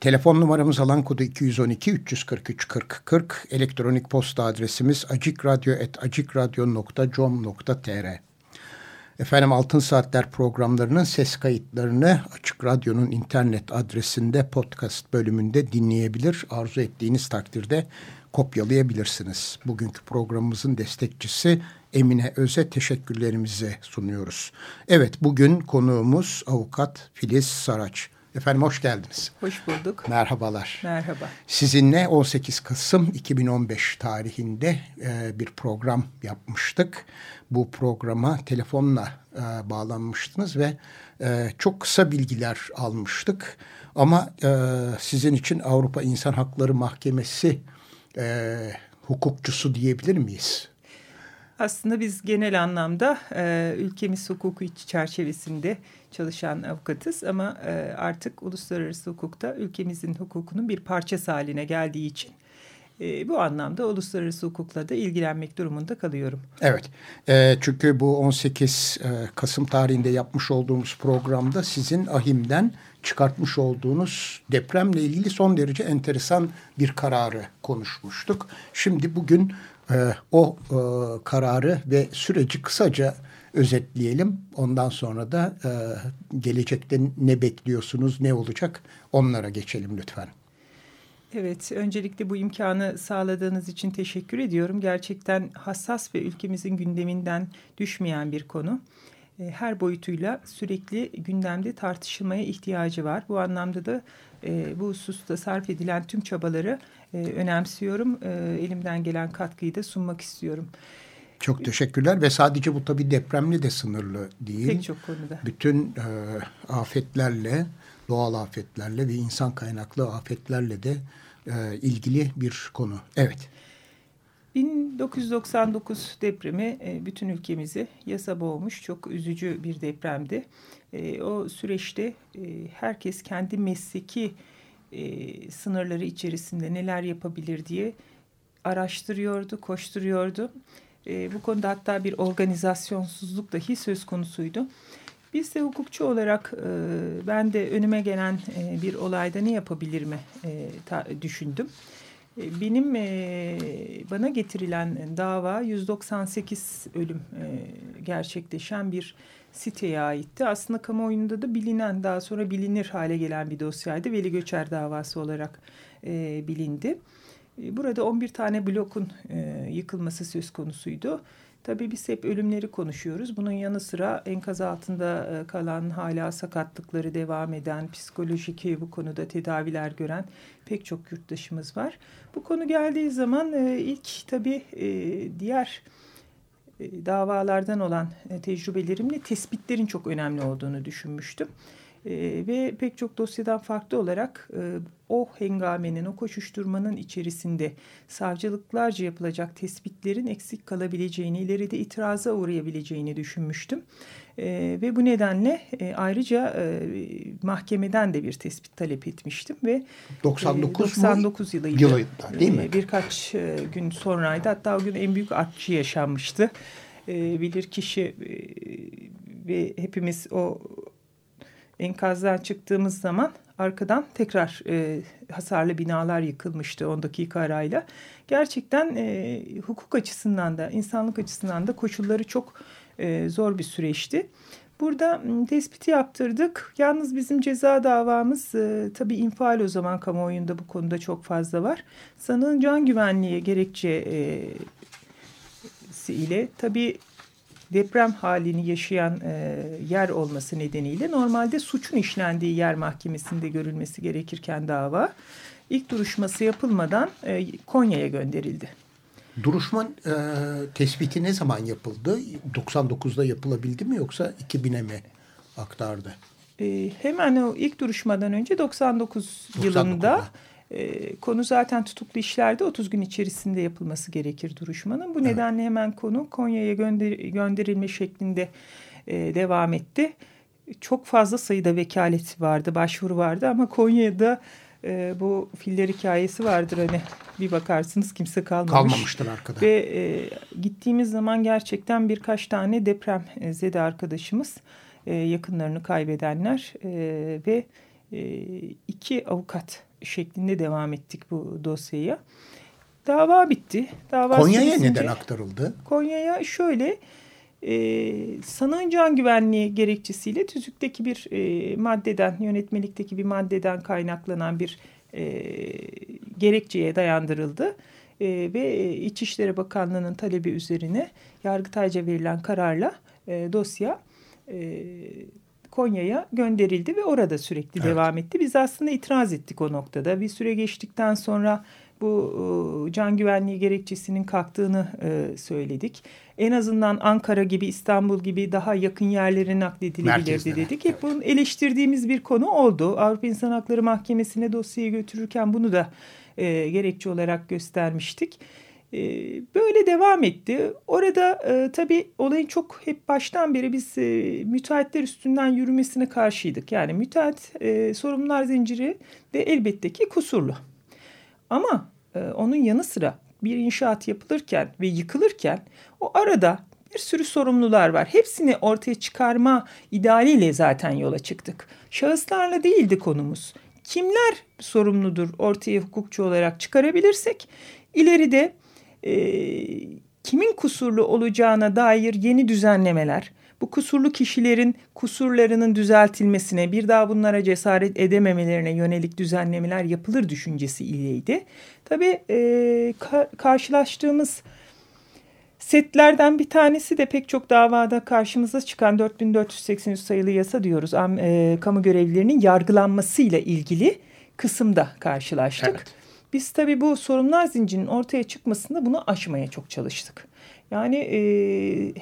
Telefon numaramız alan kodu 212 343 40 40. Elektronik posta adresimiz acikradyo.com.tr Efendim Altın Saatler programlarının ses kayıtlarını Açık Radyo'nun internet adresinde podcast bölümünde dinleyebilir. Arzu ettiğiniz takdirde kopyalayabilirsiniz. Bugünkü programımızın destekçisi Emine Öz'e teşekkürlerimizi sunuyoruz. Evet bugün konuğumuz avukat Filiz Saraç. Efendim hoş geldiniz. Hoş bulduk. Merhabalar. Merhaba. Sizinle 18 Kasım 2015 tarihinde e, bir program yapmıştık. Bu programa telefonla e, bağlanmıştınız ve e, çok kısa bilgiler almıştık. Ama e, sizin için Avrupa İnsan Hakları Mahkemesi e, hukukçusu diyebilir miyiz? Aslında biz genel anlamda e, ülkemiz hukuku çerçevesinde çalışan avukatız ama e, artık uluslararası hukukta ülkemizin hukukunun bir parçası haline geldiği için e, bu anlamda uluslararası hukukla da ilgilenmek durumunda kalıyorum. Evet e, çünkü bu 18 e, Kasım tarihinde yapmış olduğumuz programda sizin ahimden çıkartmış olduğunuz depremle ilgili son derece enteresan bir kararı konuşmuştuk. Şimdi bugün o e, kararı ve süreci kısaca özetleyelim. Ondan sonra da e, gelecekte ne bekliyorsunuz, ne olacak onlara geçelim lütfen. Evet, öncelikle bu imkanı sağladığınız için teşekkür ediyorum. Gerçekten hassas ve ülkemizin gündeminden düşmeyen bir konu. E, her boyutuyla sürekli gündemde tartışılmaya ihtiyacı var. Bu anlamda da e, bu hususta sarf edilen tüm çabaları e, önemsiyorum. E, elimden gelen katkıyı da sunmak istiyorum. Çok teşekkürler ve sadece bu tabii depremli de sınırlı değil. Pek çok konuda. Bütün e, afetlerle, doğal afetlerle ve insan kaynaklı afetlerle de e, ilgili bir konu. Evet. 1999 depremi e, bütün ülkemizi yasa boğmuş çok üzücü bir depremdi. E, o süreçte e, herkes kendi mesleki sınırları içerisinde neler yapabilir diye araştırıyordu, koşturuyordu. Bu konuda hatta bir organizasyonsuzluk dahi söz konusuydu. Biz de hukukçu olarak ben de önüme gelen bir olayda ne yapabilir mi düşündüm. E, benim e, bana getirilen dava 198 ölüm e, gerçekleşen bir siteye aitti. Aslında kamuoyunda da bilinen daha sonra bilinir hale gelen bir dosyaydı. Veli Göçer davası olarak e, bilindi. Burada 11 tane blokun yıkılması söz konusuydu. Tabii biz hep ölümleri konuşuyoruz. Bunun yanı sıra enkaz altında e, kalan hala sakatlıkları devam eden, psikolojik bu konuda tedaviler gören pek çok yurttaşımız var. Bu konu geldiği zaman e, ilk tabii e, diğer davalardan olan tecrübelerimle tespitlerin çok önemli olduğunu düşünmüştüm. E, ve pek çok dosyadan farklı olarak e, o hengamenin, o koşuşturmanın içerisinde savcılıklarca yapılacak tespitlerin eksik kalabileceğini, ileride itiraza uğrayabileceğini düşünmüştüm. E, ve bu nedenle e, ayrıca e, mahkemeden de bir tespit talep etmiştim ve 99, e, 99 yılıydı. yılıydı değil mi? E, birkaç e, gün sonraydı. Hatta o gün en büyük artçı yaşanmıştı. E, bilir kişi e, ve hepimiz o enkazdan çıktığımız zaman arkadan tekrar e, hasarlı binalar yıkılmıştı 10 dakika arayla. Gerçekten e, hukuk açısından da insanlık açısından da koşulları çok e, zor bir süreçti. Burada tespiti yaptırdık. Yalnız bizim ceza davamız e, tabii infial o zaman kamuoyunda bu konuda çok fazla var. Sanığın can güvenliği gerekçe e, ile tabii deprem halini yaşayan e, yer olması nedeniyle normalde suçun işlendiği yer mahkemesinde görülmesi gerekirken dava ilk duruşması yapılmadan e, Konya'ya gönderildi. Duruşma e, tespiti ne zaman yapıldı? 99'da yapılabildi mi yoksa 2000'e mi aktardı? E, hemen o ilk duruşmadan önce 99, 99 yılında E, konu zaten tutuklu işlerde 30 gün içerisinde yapılması gerekir duruşmanın. Bu evet. nedenle hemen konu Konya'ya gönder gönderilme şeklinde e, devam etti. Çok fazla sayıda vekalet vardı, başvuru vardı ama Konya'da e, bu filler hikayesi vardır hani bir bakarsınız kimse kalmamış. Kalmamıştır arkada. Ve e, gittiğimiz zaman gerçekten birkaç tane deprem e, zede arkadaşımız e, yakınlarını kaybedenler e, ve e, iki avukat şeklinde devam ettik bu dosyaya. Dava bitti. Dava Konya'ya neden aktarıldı? Konya'ya şöyle e, sanığın can güvenliği gerekçesiyle tüzükteki bir e, maddeden, yönetmelikteki bir maddeden kaynaklanan bir e, gerekçeye dayandırıldı. E, ve İçişleri Bakanlığı'nın talebi üzerine Yargıtay'ca verilen kararla e, dosya e, Konya'ya gönderildi ve orada sürekli evet. devam etti. Biz aslında itiraz ettik o noktada. Bir süre geçtikten sonra bu can güvenliği gerekçesinin kalktığını e, söyledik. En azından Ankara gibi İstanbul gibi daha yakın yerlere nakledilebilirdi dedik. Hep evet. bunun eleştirdiğimiz bir konu oldu. Avrupa İnsan Hakları Mahkemesi'ne dosyayı götürürken bunu da e, gerekçe olarak göstermiştik. E, böyle devam etti. Orada e, tabii olayın çok hep baştan beri biz e, müteahhitler üstünden yürümesine karşıydık. Yani müteahhit e, sorumlular zinciri de elbette ki kusurlu. Ama e, onun yanı sıra bir inşaat yapılırken ve yıkılırken o arada bir sürü sorumlular var. Hepsini ortaya çıkarma idealiyle zaten yola çıktık. Şahıslarla değildi konumuz. Kimler sorumludur ortaya hukukçu olarak çıkarabilirsek ileride e, kimin kusurlu olacağına dair yeni düzenlemeler, bu kusurlu kişilerin kusurlarının düzeltilmesine, bir daha bunlara cesaret edememelerine yönelik düzenlemeler yapılır düşüncesi ileydi. Tabii e, ka karşılaştığımız setlerden bir tanesi de pek çok davada karşımıza çıkan 4483 sayılı yasa diyoruz. E, kamu görevlilerinin yargılanmasıyla ilgili kısımda karşılaştık. Evet. Biz tabii bu sorunlar zincirinin ortaya çıkmasında bunu aşmaya çok çalıştık. Yani e,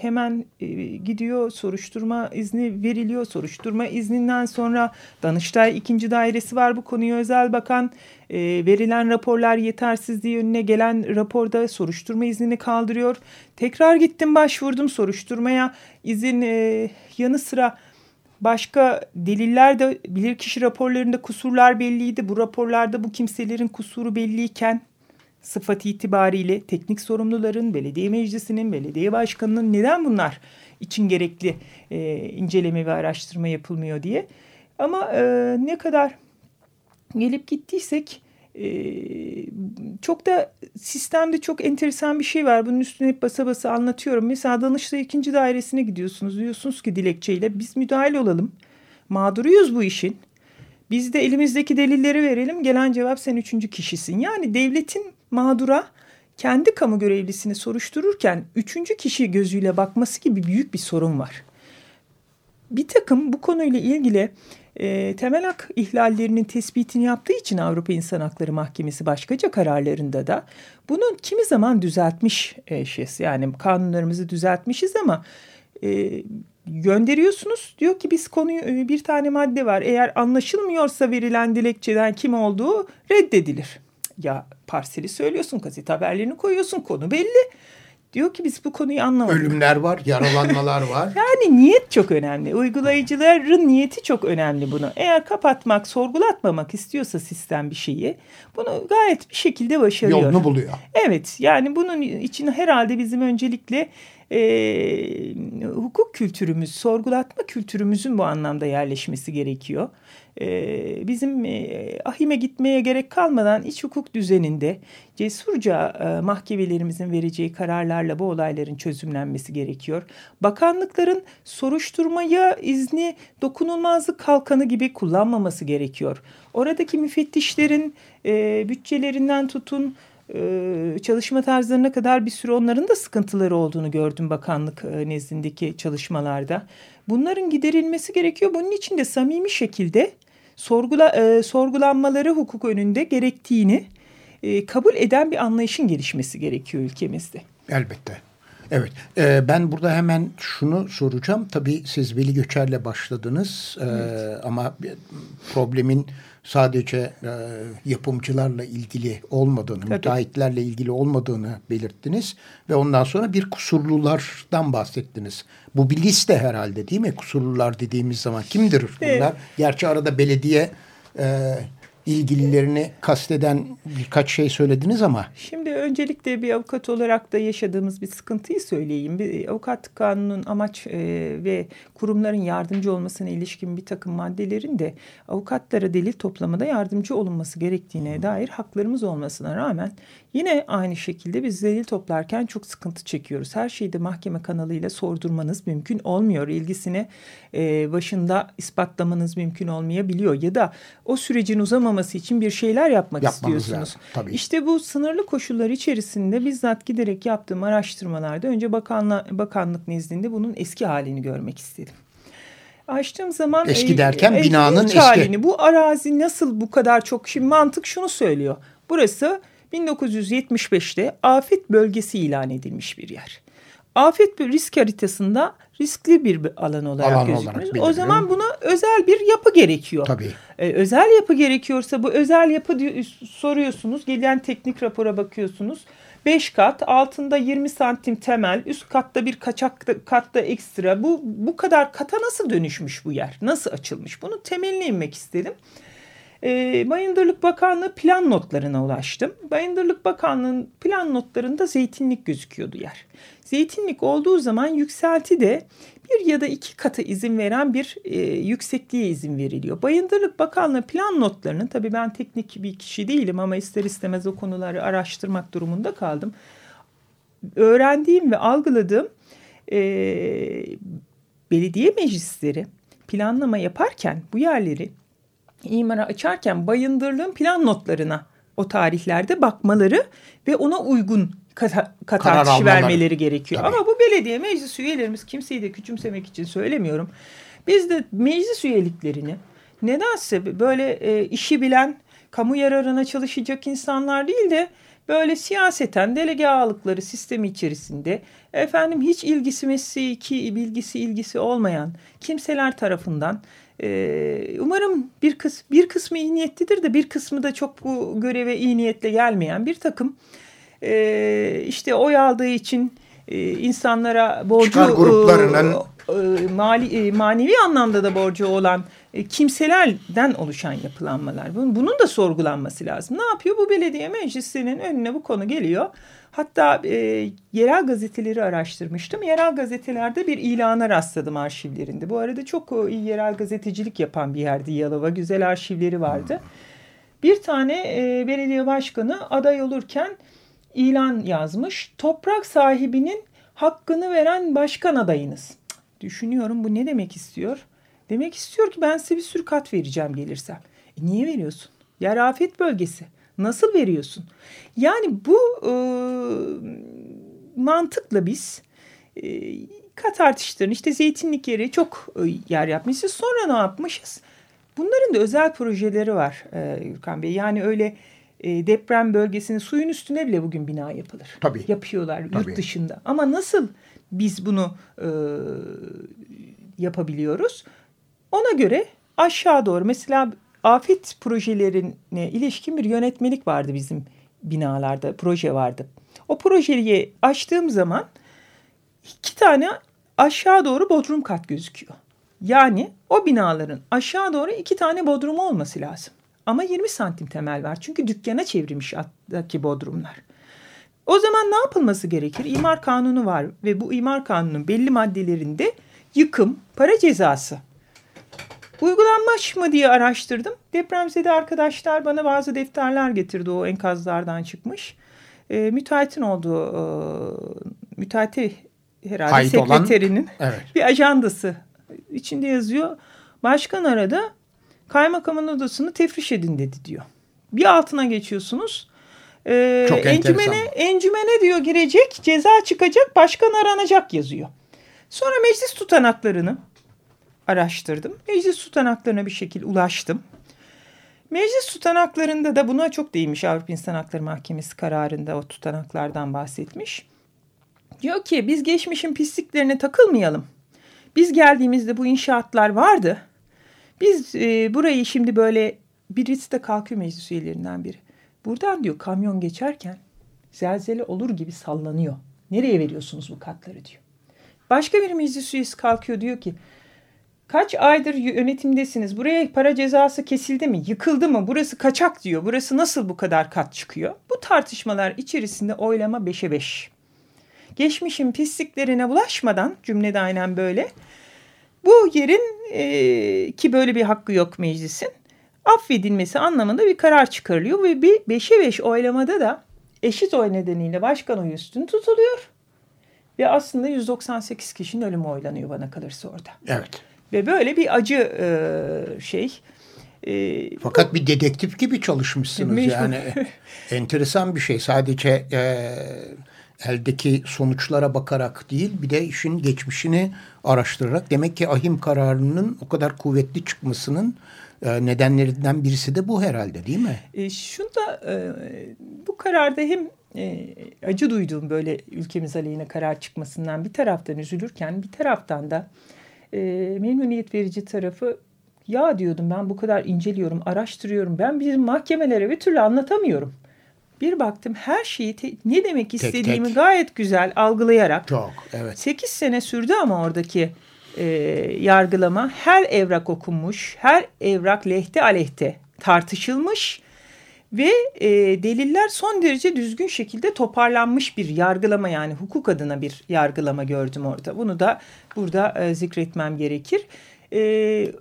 hemen e, gidiyor soruşturma izni veriliyor. Soruşturma izninden sonra Danıştay ikinci dairesi var bu konuya özel bakan. E, verilen raporlar yetersizliği önüne gelen raporda soruşturma iznini kaldırıyor. Tekrar gittim başvurdum soruşturmaya izin e, yanı sıra başka deliller de bilirkişi raporlarında kusurlar belliydi. Bu raporlarda bu kimselerin kusuru belliyken sıfat itibariyle teknik sorumluların, belediye meclisinin, belediye başkanının neden bunlar için gerekli e, inceleme ve araştırma yapılmıyor diye. Ama e, ne kadar gelip gittiysek e, çok da sistemde çok enteresan bir şey var. Bunun üstüne hep basa basa anlatıyorum. Mesela Danıştay ikinci dairesine gidiyorsunuz. Diyorsunuz ki dilekçeyle biz müdahil olalım. Mağduruyuz bu işin. Biz de elimizdeki delilleri verelim. Gelen cevap sen üçüncü kişisin. Yani devletin mağdura kendi kamu görevlisini soruştururken üçüncü kişi gözüyle bakması gibi büyük bir sorun var. Bir takım bu konuyla ilgili e, temel hak ihlallerinin tespitini yaptığı için Avrupa İnsan Hakları Mahkemesi başkaca kararlarında da bunun kimi zaman düzeltmiş eşyası yani kanunlarımızı düzeltmişiz ama e, gönderiyorsunuz diyor ki biz konuyu e, bir tane madde var eğer anlaşılmıyorsa verilen dilekçeden kim olduğu reddedilir. Ya parseli söylüyorsun, gazete haberlerini koyuyorsun, konu belli. Diyor ki biz bu konuyu anlamadık. Ölümler var, yaralanmalar var. yani niyet çok önemli. Uygulayıcıların niyeti çok önemli bunu. Eğer kapatmak, sorgulatmamak istiyorsa sistem bir şeyi bunu gayet bir şekilde başarıyor. Yolunu buluyor. Evet yani bunun için herhalde bizim öncelikle e, hukuk kültürümüz, sorgulatma kültürümüzün bu anlamda yerleşmesi gerekiyor. E, bizim e, ahime gitmeye gerek kalmadan iç hukuk düzeninde cesurca e, mahkemelerimizin vereceği kararlarla bu olayların çözümlenmesi gerekiyor. Bakanlıkların soruşturmaya izni dokunulmazlık kalkanı gibi kullanmaması gerekiyor. Oradaki müfettişlerin e, bütçelerinden tutun çalışma tarzlarına kadar bir sürü onların da sıkıntıları olduğunu gördüm bakanlık e, nezdindeki çalışmalarda. Bunların giderilmesi gerekiyor. Bunun için de samimi şekilde sorgula, e, sorgulanmaları hukuk önünde gerektiğini e, kabul eden bir anlayışın gelişmesi gerekiyor ülkemizde. Elbette. Evet, e, ben burada hemen şunu soracağım. Tabii siz Veli Göçer'le başladınız e, evet. ama problemin sadece e, yapımcılarla ilgili olmadığını, Tabii. müteahhitlerle ilgili olmadığını belirttiniz. Ve ondan sonra bir kusurlulardan bahsettiniz. Bu bir liste herhalde değil mi? Kusurlular dediğimiz zaman kimdir bunlar? Evet. Gerçi arada belediye... E, ilgililerini kasteden birkaç şey söylediniz ama. Şimdi öncelikle bir avukat olarak da yaşadığımız bir sıkıntıyı söyleyeyim. Bir avukat kanunun amaç e, ve kurumların yardımcı olmasına ilişkin bir takım maddelerin de avukatlara delil toplamada yardımcı olunması gerektiğine dair haklarımız olmasına rağmen yine aynı şekilde biz delil toplarken çok sıkıntı çekiyoruz. Her şeyi de mahkeme kanalıyla sordurmanız mümkün olmuyor. İlgisini e, başında ispatlamanız mümkün olmayabiliyor ya da o sürecin uzamaması için bir şeyler yapmak Yapmanız istiyorsunuz. Lazım, tabii. İşte bu sınırlı koşullar içerisinde bizzat giderek yaptığım araştırmalarda önce bakanla, bakanlık nezdinde bunun eski halini görmek istedim. Açtığım zaman eski derken e, binanın eski halini. Bu arazi nasıl bu kadar çok şimdi mantık şunu söylüyor. Burası 1975'te afet bölgesi ilan edilmiş bir yer. Afet risk haritasında riskli bir alan olarak alan gözükmüş. o zaman buna özel bir yapı gerekiyor. Tabii. Ee, özel yapı gerekiyorsa bu özel yapı soruyorsunuz. Gelen teknik rapora bakıyorsunuz. 5 kat, altında 20 santim temel, üst katta bir kaçak katta ekstra. Bu bu kadar kata nasıl dönüşmüş bu yer? Nasıl açılmış? Bunu temeline inmek istedim. E, Bayındırlık Bakanlığı plan notlarına ulaştım. Bayındırlık Bakanlığı'nın plan notlarında zeytinlik gözüküyordu yer. Zeytinlik olduğu zaman yükselti de bir ya da iki katı izin veren bir e, yüksekliğe izin veriliyor. Bayındırlık Bakanlığı plan notlarının tabii ben teknik bir kişi değilim ama ister istemez o konuları araştırmak durumunda kaldım. Öğrendiğim ve algıladığım e, belediye meclisleri planlama yaparken bu yerleri imara açarken bayındırlığın plan notlarına o tarihlerde bakmaları ve ona uygun kat, kat artışı vermeleri gerekiyor. Tabii. Ama bu belediye meclis üyelerimiz kimseyi de küçümsemek için söylemiyorum. Biz de meclis üyeliklerini nedense böyle e, işi bilen, kamu yararına çalışacak insanlar değil de böyle siyaseten delege ağalıkları sistemi içerisinde efendim hiç ilgisi mesleki bilgisi ilgisi olmayan kimseler tarafından ee, umarım bir, kıs bir kısmı iyi niyetlidir de bir kısmı da çok bu göreve iyi niyetle gelmeyen bir takım. E, işte oy aldığı için e, insanlara borcu gruplarının e, mali, manevi anlamda da borcu olan kimselerden oluşan yapılanmalar. Bunun, bunun da sorgulanması lazım. Ne yapıyor? Bu belediye meclisinin önüne bu konu geliyor. Hatta e, yerel gazeteleri araştırmıştım. Yerel gazetelerde bir ilana rastladım arşivlerinde. Bu arada çok iyi yerel gazetecilik yapan bir yerdi Yalova. Güzel arşivleri vardı. Bir tane e, belediye başkanı aday olurken ilan yazmış. Toprak sahibinin hakkını veren başkan adayınız. Düşünüyorum bu ne demek istiyor? Demek istiyor ki ben size bir sürü kat vereceğim gelirsem. E niye veriyorsun? Yer afet bölgesi. Nasıl veriyorsun? Yani bu e, mantıkla biz e, kat artışlarını işte zeytinlik yeri çok e, yer yapmışız. Sonra ne yapmışız? Bunların da özel projeleri var e, Gürkan Bey. Yani öyle e, deprem bölgesinin suyun üstüne bile bugün bina yapılır. Tabii. Yapıyorlar Tabii. yurt dışında. Ama nasıl biz bunu e, yapabiliyoruz? Ona göre aşağı doğru mesela afet projelerine ilişkin bir yönetmelik vardı bizim binalarda. Proje vardı. O projeyi açtığım zaman iki tane aşağı doğru bodrum kat gözüküyor. Yani o binaların aşağı doğru iki tane bodrumu olması lazım. Ama 20 santim temel var. Çünkü dükkana çevrilmiş alttaki bodrumlar. O zaman ne yapılması gerekir? İmar kanunu var ve bu imar kanunun belli maddelerinde yıkım, para cezası Uygulanmış mı diye araştırdım. Depremzede arkadaşlar bana bazı defterler getirdi o enkazlardan çıkmış. E, müteahhitin olduğu e, müteahhiti herhalde Ait sekreterinin olan, evet. bir ajandası içinde yazıyor. Başkan aradı kaymakamın odasını tefriş edin dedi diyor. Bir altına geçiyorsunuz. E, Çok encümene, encümene diyor girecek ceza çıkacak başkan aranacak yazıyor. Sonra meclis tutanaklarını araştırdım. Meclis tutanaklarına bir şekilde ulaştım. Meclis tutanaklarında da buna çok değinmiş Avrupa İnsan Hakları Mahkemesi kararında o tutanaklardan bahsetmiş. Diyor ki biz geçmişin pisliklerine takılmayalım. Biz geldiğimizde bu inşaatlar vardı. Biz e, burayı şimdi böyle birisi de kalkıyor meclis üyelerinden biri. Buradan diyor kamyon geçerken zelzele olur gibi sallanıyor. Nereye veriyorsunuz bu katları diyor. Başka bir meclis üyesi kalkıyor diyor ki kaç aydır yönetimdesiniz buraya para cezası kesildi mi yıkıldı mı burası kaçak diyor. Burası nasıl bu kadar kat çıkıyor? Bu tartışmalar içerisinde oylama 5'e 5. Geçmişin pisliklerine bulaşmadan cümlede aynen böyle. Bu yerin e, ki böyle bir hakkı yok meclisin affedilmesi anlamında bir karar çıkarılıyor ve bir 5'e 5 oylamada da eşit oy nedeniyle başkan oyu üstün tutuluyor. Ve aslında 198 kişinin ölümü oylanıyor bana kalırsa orada. Evet. Ve böyle bir acı e, şey. E, Fakat bir dedektif gibi çalışmışsınız mecbur. yani. Enteresan bir şey. Sadece e, eldeki sonuçlara bakarak değil bir de işin geçmişini araştırarak. Demek ki ahim kararının o kadar kuvvetli çıkmasının e, nedenlerinden birisi de bu herhalde değil mi? E, şunda e, bu kararda hem e, acı duyduğum böyle ülkemiz aleyhine karar çıkmasından bir taraftan üzülürken bir taraftan da e, memnuniyet verici tarafı ya diyordum ben bu kadar inceliyorum, araştırıyorum. Ben bizim mahkemelere bir türlü anlatamıyorum. Bir baktım her şeyi ne demek istediğimi tek, tek. gayet güzel algılayarak. Çok evet. 8 sene sürdü ama oradaki e, yargılama her evrak okunmuş, her evrak lehte aleyhte tartışılmış ve e, deliller son derece düzgün şekilde toparlanmış bir yargılama yani hukuk adına bir yargılama gördüm orada. Bunu da burada e, zikretmem gerekir. E,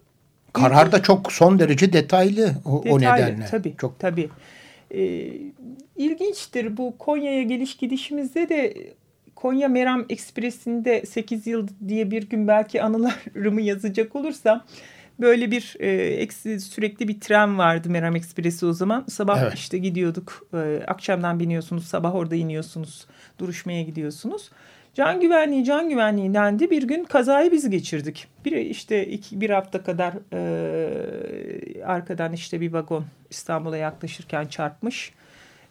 Karar da çok son derece detaylı o, detaylı, o nedenle. Tabii, çok. tabii. E, ilginçtir bu Konya'ya geliş gidişimizde de Konya Meram Ekspresi'nde 8 yıl diye bir gün belki anılarımı yazacak olursam böyle bir e, eksi, sürekli bir tren vardı Meram Ekspresi o zaman. Sabah evet. işte gidiyorduk. E, akşamdan biniyorsunuz, sabah orada iniyorsunuz, duruşmaya gidiyorsunuz. Can güvenliği, can güvenliği dendi. Bir gün kazayı biz geçirdik. Bir işte iki, bir hafta kadar e, arkadan işte bir vagon İstanbul'a yaklaşırken çarpmış.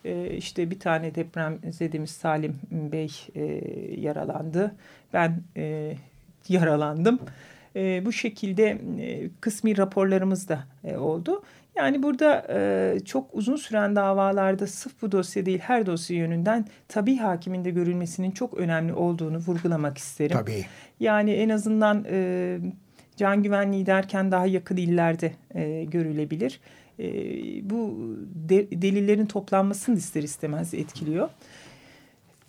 E, işte bir tane deprem zedimiz Salim Bey e, yaralandı. Ben e, yaralandım. E, bu şekilde e, kısmi raporlarımız da e, oldu. Yani burada e, çok uzun süren davalarda sırf bu dosya değil her dosya yönünden tabi hakiminde görülmesinin çok önemli olduğunu vurgulamak isterim. Tabii. Yani en azından e, can güvenliği derken daha yakın illerde e, görülebilir. E, bu de, delillerin toplanmasını ister istemez etkiliyor.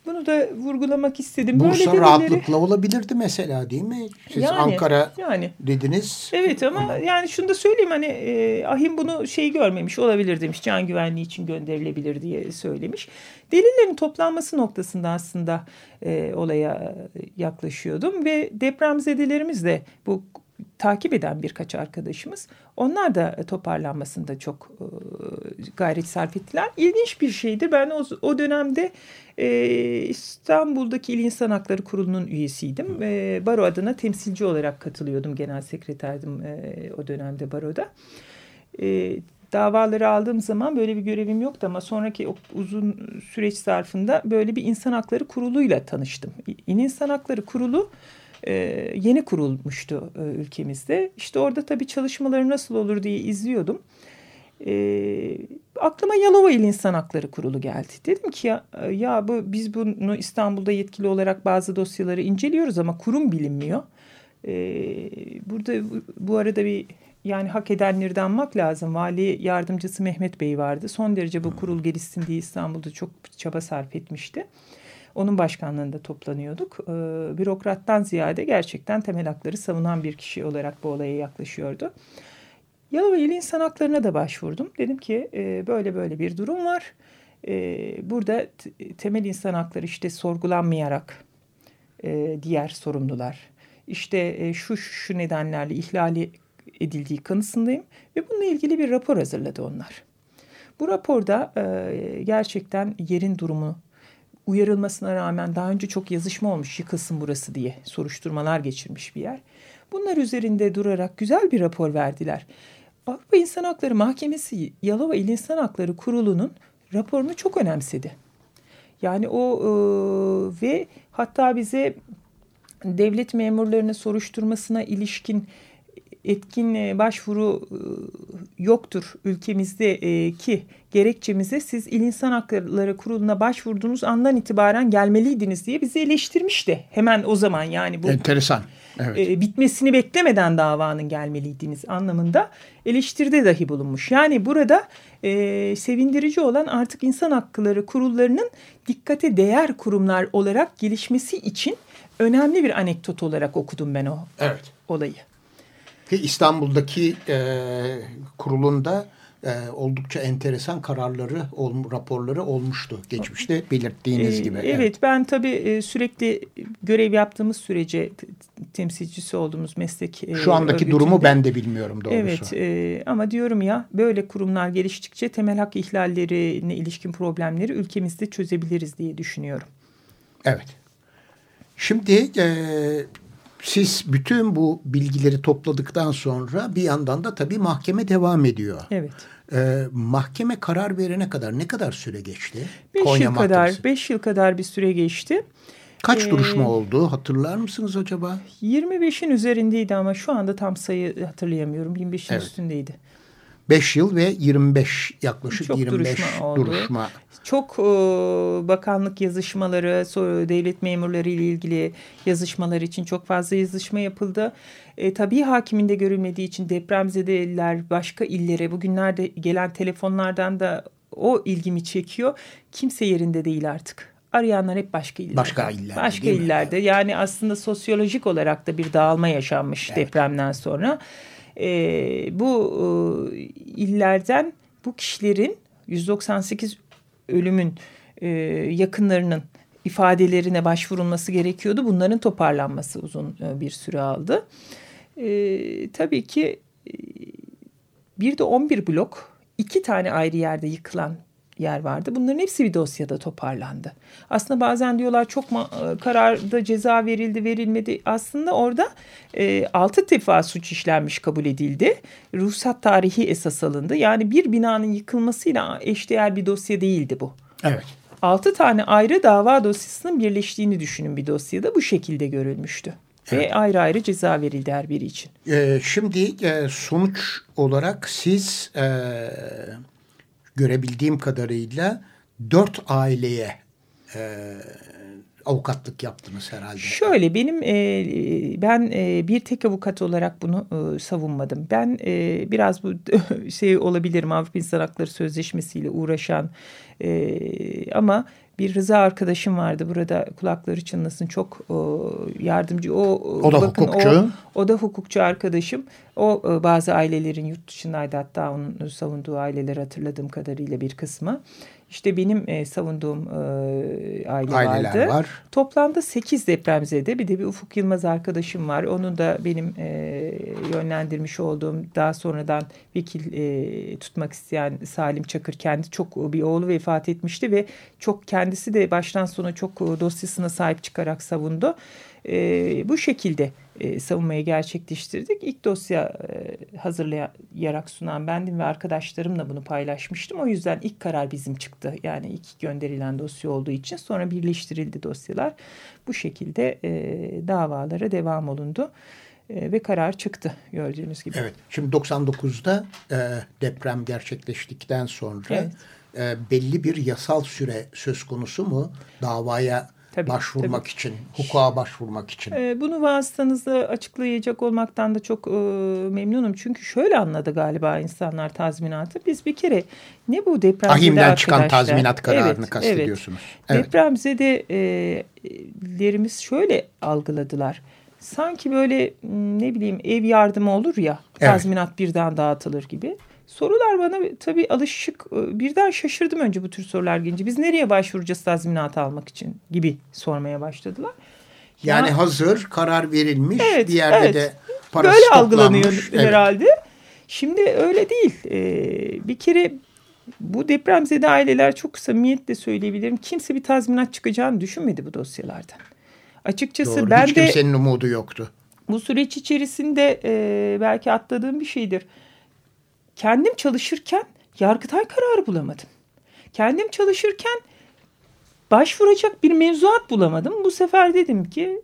Bunu da vurgulamak istedim. Bursa Böyle rahatlıkla olabilirdi mesela değil mi? Siz yani, Ankara yani. dediniz. Evet ama, ama yani şunu da söyleyeyim hani e, Ahim bunu şey görmemiş olabilir demiş. Can güvenliği için gönderilebilir diye söylemiş. Delillerin toplanması noktasında aslında e, olaya yaklaşıyordum ve depremzedelerimiz de bu takip eden birkaç arkadaşımız onlar da toparlanmasında çok e, gayret sarf ettiler. İlginç bir şeydir. Ben o, o dönemde e, İstanbul'daki İl İnsan Hakları Kurulu'nun üyesiydim. E, baro adına temsilci olarak katılıyordum. Genel sekreterdim e, o dönemde baroda. E, davaları aldığım zaman böyle bir görevim yoktu ama sonraki uzun süreç zarfında böyle bir insan hakları kuruluyla tanıştım. İl İnsan Hakları Kurulu e, yeni kurulmuştu e, ülkemizde. İşte orada tabii çalışmaları nasıl olur diye izliyordum. E, aklıma Yalova İl İnsan Hakları Kurulu geldi. Dedim ki ya, ya bu biz bunu İstanbul'da yetkili olarak bazı dosyaları inceliyoruz ama kurum bilinmiyor. E, burada bu arada bir yani hak edenleri de anmak lazım. Vali yardımcısı Mehmet Bey vardı. Son derece bu kurul gelişsin diye İstanbul'da çok çaba sarf etmişti. Onun başkanlığında toplanıyorduk. E, bürokrattan ziyade gerçekten temel hakları savunan bir kişi olarak bu olaya yaklaşıyordu. Yalova İl İnsan Hakları'na da başvurdum. Dedim ki e, böyle böyle bir durum var. E, burada temel insan hakları işte sorgulanmayarak e, diğer sorumlular. İşte e, şu şu nedenlerle ihlali edildiği kanısındayım. Ve bununla ilgili bir rapor hazırladı onlar. Bu raporda e, gerçekten yerin durumu uyarılmasına rağmen daha önce çok yazışma olmuş yıkılsın burası diye soruşturmalar geçirmiş bir yer. Bunlar üzerinde durarak güzel bir rapor verdiler. Avrupa İnsan Hakları Mahkemesi Yalova İl İnsan Hakları Kurulu'nun raporunu çok önemsedi. Yani o e, ve hatta bize devlet memurlarının soruşturmasına ilişkin etkin e, başvuru e, yoktur ülkemizde e, ki gerekçemize siz İl İnsan Hakları Kurulu'na başvurduğunuz andan itibaren gelmeliydiniz diye bizi eleştirmişti. Hemen o zaman yani bu enteresan. Evet. bitmesini beklemeden davanın gelmeliydiniz anlamında eleştirde dahi bulunmuş. Yani burada e, sevindirici olan artık insan hakları kurullarının dikkate değer kurumlar olarak gelişmesi için önemli bir anekdot olarak okudum ben o evet. olayı. Ki İstanbul'daki e, kurulunda e, oldukça enteresan kararları, ol, raporları olmuştu geçmişte belirttiğiniz e, gibi. Evet, evet ben tabii e, sürekli görev yaptığımız sürece temsilcisi olduğumuz meslek e, Şu andaki örgütünde, durumu ben de bilmiyorum doğrusu. Evet e, ama diyorum ya böyle kurumlar geliştikçe temel hak ihlallerine ilişkin problemleri ülkemizde çözebiliriz diye düşünüyorum. Evet. Şimdi e, siz bütün bu bilgileri topladıktan sonra bir yandan da tabii mahkeme devam ediyor. Evet. Ee, mahkeme karar verene kadar ne kadar süre geçti? Beş Konya yıl kadar, beş yıl kadar bir süre geçti. Kaç ee, duruşma oldu hatırlar mısınız acaba? 25'in üzerindeydi ama şu anda tam sayı hatırlayamıyorum. 25'in evet. üstündeydi. 5 yıl ve 25 yaklaşık Çok 25 duruşma. Oldu. duruşma. Çok e, bakanlık yazışmaları, devlet memurları ile ilgili yazışmalar için çok fazla yazışma yapıldı. E, tabii hakiminde görülmediği için depremzedeliler başka illere bugünlerde gelen telefonlardan da o ilgimi çekiyor. Kimse yerinde değil artık. Arayanlar hep başka illerde. Başka illerde. Başka illerde. Mi? Yani aslında sosyolojik olarak da bir dağılma yaşanmış evet. depremden sonra. E, bu e, illerden bu kişilerin 198 ölümün e, yakınlarının ifadelerine başvurulması gerekiyordu. Bunların toparlanması uzun e, bir süre aldı. E, tabii ki bir de 11 blok iki tane ayrı yerde yıkılan yer vardı. Bunların hepsi bir dosyada toparlandı. Aslında bazen diyorlar çok e, kararda ceza verildi verilmedi. Aslında orada e, altı defa suç işlenmiş kabul edildi. Ruhsat tarihi esas alındı. Yani bir binanın yıkılmasıyla eşdeğer bir dosya değildi bu. Evet. Altı tane ayrı dava dosyasının birleştiğini düşünün bir dosyada bu şekilde görülmüştü. Evet. Ve ayrı ayrı ceza verildi her biri için. Ee, şimdi e, sonuç olarak siz e, görebildiğim kadarıyla dört aileye e, avukatlık yaptınız herhalde. Şöyle benim e, ben e, bir tek avukat olarak bunu e, savunmadım. Ben e, biraz bu şey olabilirim Avrupa İnsan Hakları Sözleşmesi ile uğraşan e, ama bir Rıza arkadaşım vardı burada kulakları çınlasın çok o, yardımcı. O, o da bakın, hukukçu. O, o da hukukçu arkadaşım. O e, bazı ailelerin yurt dışındaydı hatta onun savunduğu aileler hatırladığım kadarıyla bir kısmı. İşte benim e, savunduğum e, aile Aileler vardı. var. Toplamda sekiz depremzede bir de bir Ufuk Yılmaz arkadaşım var. Onun da benim e, yönlendirmiş olduğum daha sonradan vekil e, tutmak isteyen Salim Çakır kendi çok bir oğlu vefat etmişti ve çok kendisi de baştan sona çok dosyasına sahip çıkarak savundu. E, bu şekilde e, savunmayı gerçekleştirdik. İlk dosya e, hazırlayarak sunan bendim ve arkadaşlarımla bunu paylaşmıştım. O yüzden ilk karar bizim çıktı. Yani ilk gönderilen dosya olduğu için sonra birleştirildi dosyalar. Bu şekilde e, davalara devam olundu e, ve karar çıktı gördüğünüz gibi. Evet. Şimdi 99'da e, deprem gerçekleştikten sonra evet. e, belli bir yasal süre söz konusu mu davaya tabii, başvurmak tabii. için, hukuka başvurmak için. E, bunu vasıtanızda açıklayacak olmaktan da çok e, memnunum. Çünkü şöyle anladı galiba insanlar tazminatı. Biz bir kere ne bu depremzede Ahimden arkadaşlar. çıkan tazminat kararını evet, kastediyorsunuz. Evet. evet. Depremzedelerimiz şöyle algıladılar. Sanki böyle ne bileyim ev yardımı olur ya tazminat evet. birden dağıtılır gibi. Sorular bana tabii alışık. E, birden şaşırdım önce bu tür sorular gelince. Biz nereye başvuracağız tazminat almak için gibi sormaya başladılar. Yani ya, hazır karar verilmiş evet, bir yerde evet. de parası Böyle algılanıyor evet. herhalde. Şimdi öyle değil. Ee, bir kere bu depremzede aileler çok samimiyetle söyleyebilirim. Kimse bir tazminat çıkacağını düşünmedi bu dosyalardan. Açıkçası Doğru, ben hiç de... Hiç kimsenin umudu yoktu. Bu süreç içerisinde e, belki atladığım bir şeydir kendim çalışırken Yargıtay kararı bulamadım. Kendim çalışırken başvuracak bir mevzuat bulamadım. Bu sefer dedim ki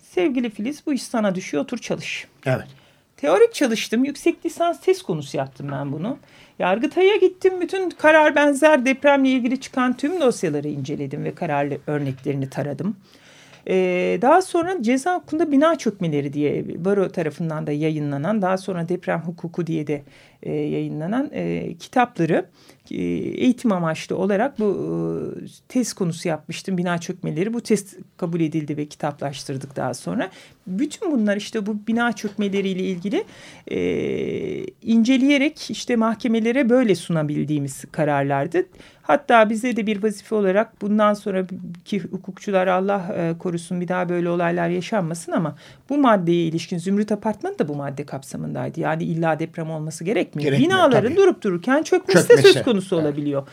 sevgili Filiz bu iş sana düşüyor otur çalış. Evet. Teorik çalıştım. Yüksek lisans test konusu yaptım ben bunu. Yargıtay'a gittim. Bütün karar benzer depremle ilgili çıkan tüm dosyaları inceledim ve kararlı örneklerini taradım. Ee, daha sonra ceza hukukunda bina çökmeleri diye baro tarafından da yayınlanan daha sonra deprem hukuku diye de e, yayınlanan e, kitapları e, eğitim amaçlı olarak bu e, test konusu yapmıştım. Bina çökmeleri bu test kabul edildi ve kitaplaştırdık daha sonra. Bütün bunlar işte bu bina çökmeleriyle ilgili e, inceleyerek işte mahkemelere böyle sunabildiğimiz kararlardı. Hatta bize de bir vazife olarak bundan sonraki hukukçular Allah e, korusun bir daha böyle olaylar yaşanmasın ama bu maddeye ilişkin Zümrüt Apartmanı da bu madde kapsamındaydı. Yani illa deprem olması gerekmiyor. Gerekmiyor, Binaların tabii. durup dururken çökmesi, Çökmesi, de söz konusu evet. olabiliyor.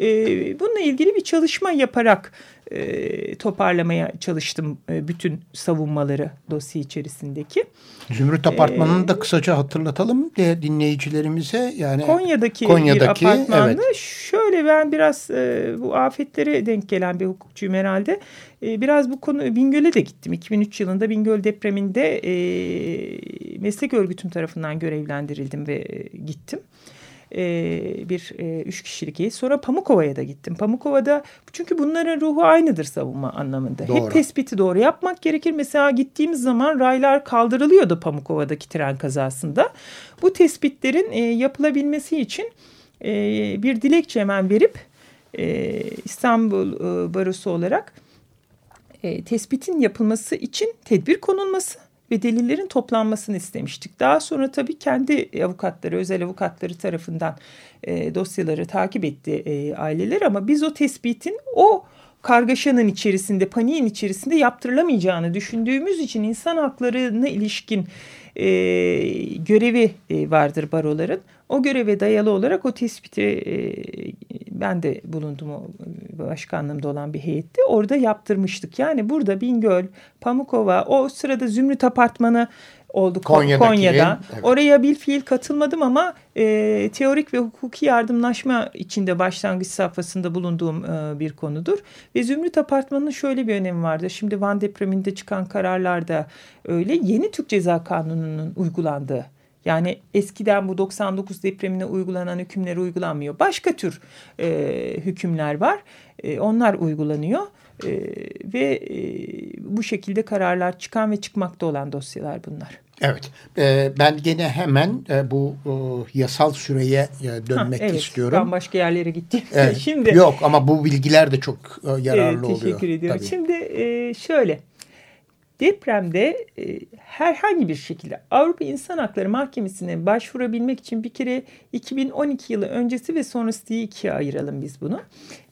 E, bununla ilgili bir çalışma yaparak e, toparlamaya çalıştım e, bütün savunmaları dosya içerisindeki. Zümrüt Apartmanı'nı da kısaca hatırlatalım de dinleyicilerimize. Yani Konya'daki, Konya'daki, bir apartmanda evet. Şöyle ben biraz e, bu afetlere denk gelen bir hukukçuyum herhalde. E, biraz bu konu Bingöl'e de gittim. 2003 yılında Bingöl depreminde e, meslek örgütüm tarafından görevlendirildim ve e, gittim. E, bir e, üç kişilik ev. Sonra Pamukova'ya da gittim. Pamukova'da çünkü bunların ruhu aynıdır savunma anlamında. Doğru. Hep tespiti doğru yapmak gerekir. Mesela gittiğimiz zaman raylar kaldırılıyordu Pamukova'daki tren kazasında. Bu tespitlerin e, yapılabilmesi için e, bir dilekçe hemen verip e, İstanbul e, Barosu olarak e, tespitin yapılması için tedbir konulması ve delillerin toplanmasını istemiştik. Daha sonra tabii kendi avukatları, özel avukatları tarafından e, dosyaları takip etti e, aileler ama biz o tespitin o kargaşanın içerisinde, paniğin içerisinde yaptırılamayacağını düşündüğümüz için insan haklarına ilişkin e, görevi e, vardır baroların. O göreve dayalı olarak o tespiti e, ben de bulundum o başkanlığımda olan bir heyette. Orada yaptırmıştık. Yani burada Bingöl, Pamukova, o sırada Zümrüt Apartmanı oldu Konya'daki, Konya'da. evet. Oraya bir fiil katılmadım ama e, teorik ve hukuki yardımlaşma içinde başlangıç safhasında bulunduğum e, bir konudur. Ve Zümrüt Apartmanı'nın şöyle bir önemi vardı. Şimdi Van depreminde çıkan kararlarda öyle yeni Türk Ceza Kanunu'nun uygulandığı. Yani eskiden bu 99 depremine uygulanan hükümler uygulanmıyor. Başka tür e, hükümler var. E, onlar uygulanıyor. E, ve e, bu şekilde kararlar çıkan ve çıkmakta olan dosyalar bunlar. Evet. Ee, ben gene hemen e, bu e, yasal süreye e, dönmek Ha, evet, istiyorum. Ben başka yerlere gittim. Evet. Şimdi Yok ama bu bilgiler de çok e, yararlı evet, teşekkür oluyor. ediyorum. Tabii. Şimdi e, şöyle depremde e, herhangi bir şekilde Avrupa İnsan Hakları Mahkemesi'ne başvurabilmek için bir kere 2012 yılı öncesi ve sonrası diye ikiye ayıralım biz bunu.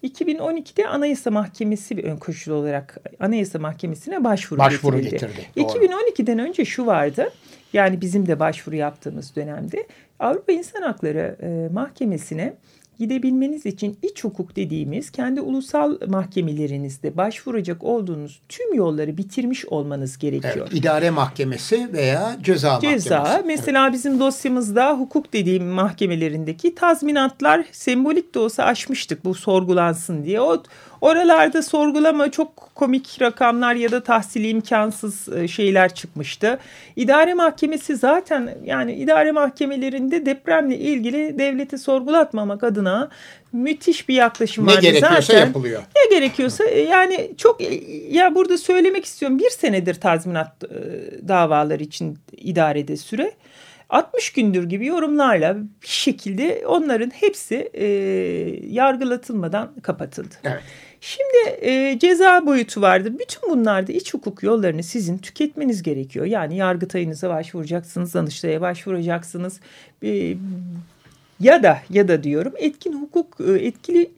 2012'de Anayasa Mahkemesi bir ön koşul olarak Anayasa Mahkemesi'ne başvuru, Başvuru getirildi. getirdi, doğru. 2012'den önce şu vardı. Yani bizim de başvuru yaptığımız dönemde Avrupa İnsan Hakları e, Mahkemesi'ne gidebilmeniz için iç hukuk dediğimiz kendi ulusal mahkemelerinizde başvuracak olduğunuz tüm yolları bitirmiş olmanız gerekiyor. Evet, idare mahkemesi veya ceza, Ceza mahkemesi. mesela bizim dosyamızda hukuk dediğim mahkemelerindeki tazminatlar sembolik de olsa aşmıştık bu sorgulansın diye. O oralarda sorgulama çok komik rakamlar ya da tahsili imkansız e, şeyler çıkmıştı. İdare mahkemesi zaten yani idare mahkemelerinde depremle ilgili devleti sorgulatmamak adına müthiş bir yaklaşım Ne vardı. gerekiyorsa zaten, yapılıyor. Ne gerekiyorsa e, yani çok e, ya burada söylemek istiyorum bir senedir tazminat davaları için idarede süre. 60 gündür gibi yorumlarla bir şekilde onların hepsi e, yargılatılmadan kapatıldı. Evet. Şimdi e, ceza boyutu vardır. Bütün bunlarda iç hukuk yollarını sizin tüketmeniz gerekiyor. Yani yargıtayınıza başvuracaksınız, Danıştay'a başvuracaksınız. E, ya da ya da diyorum etkin hukuk e, etkili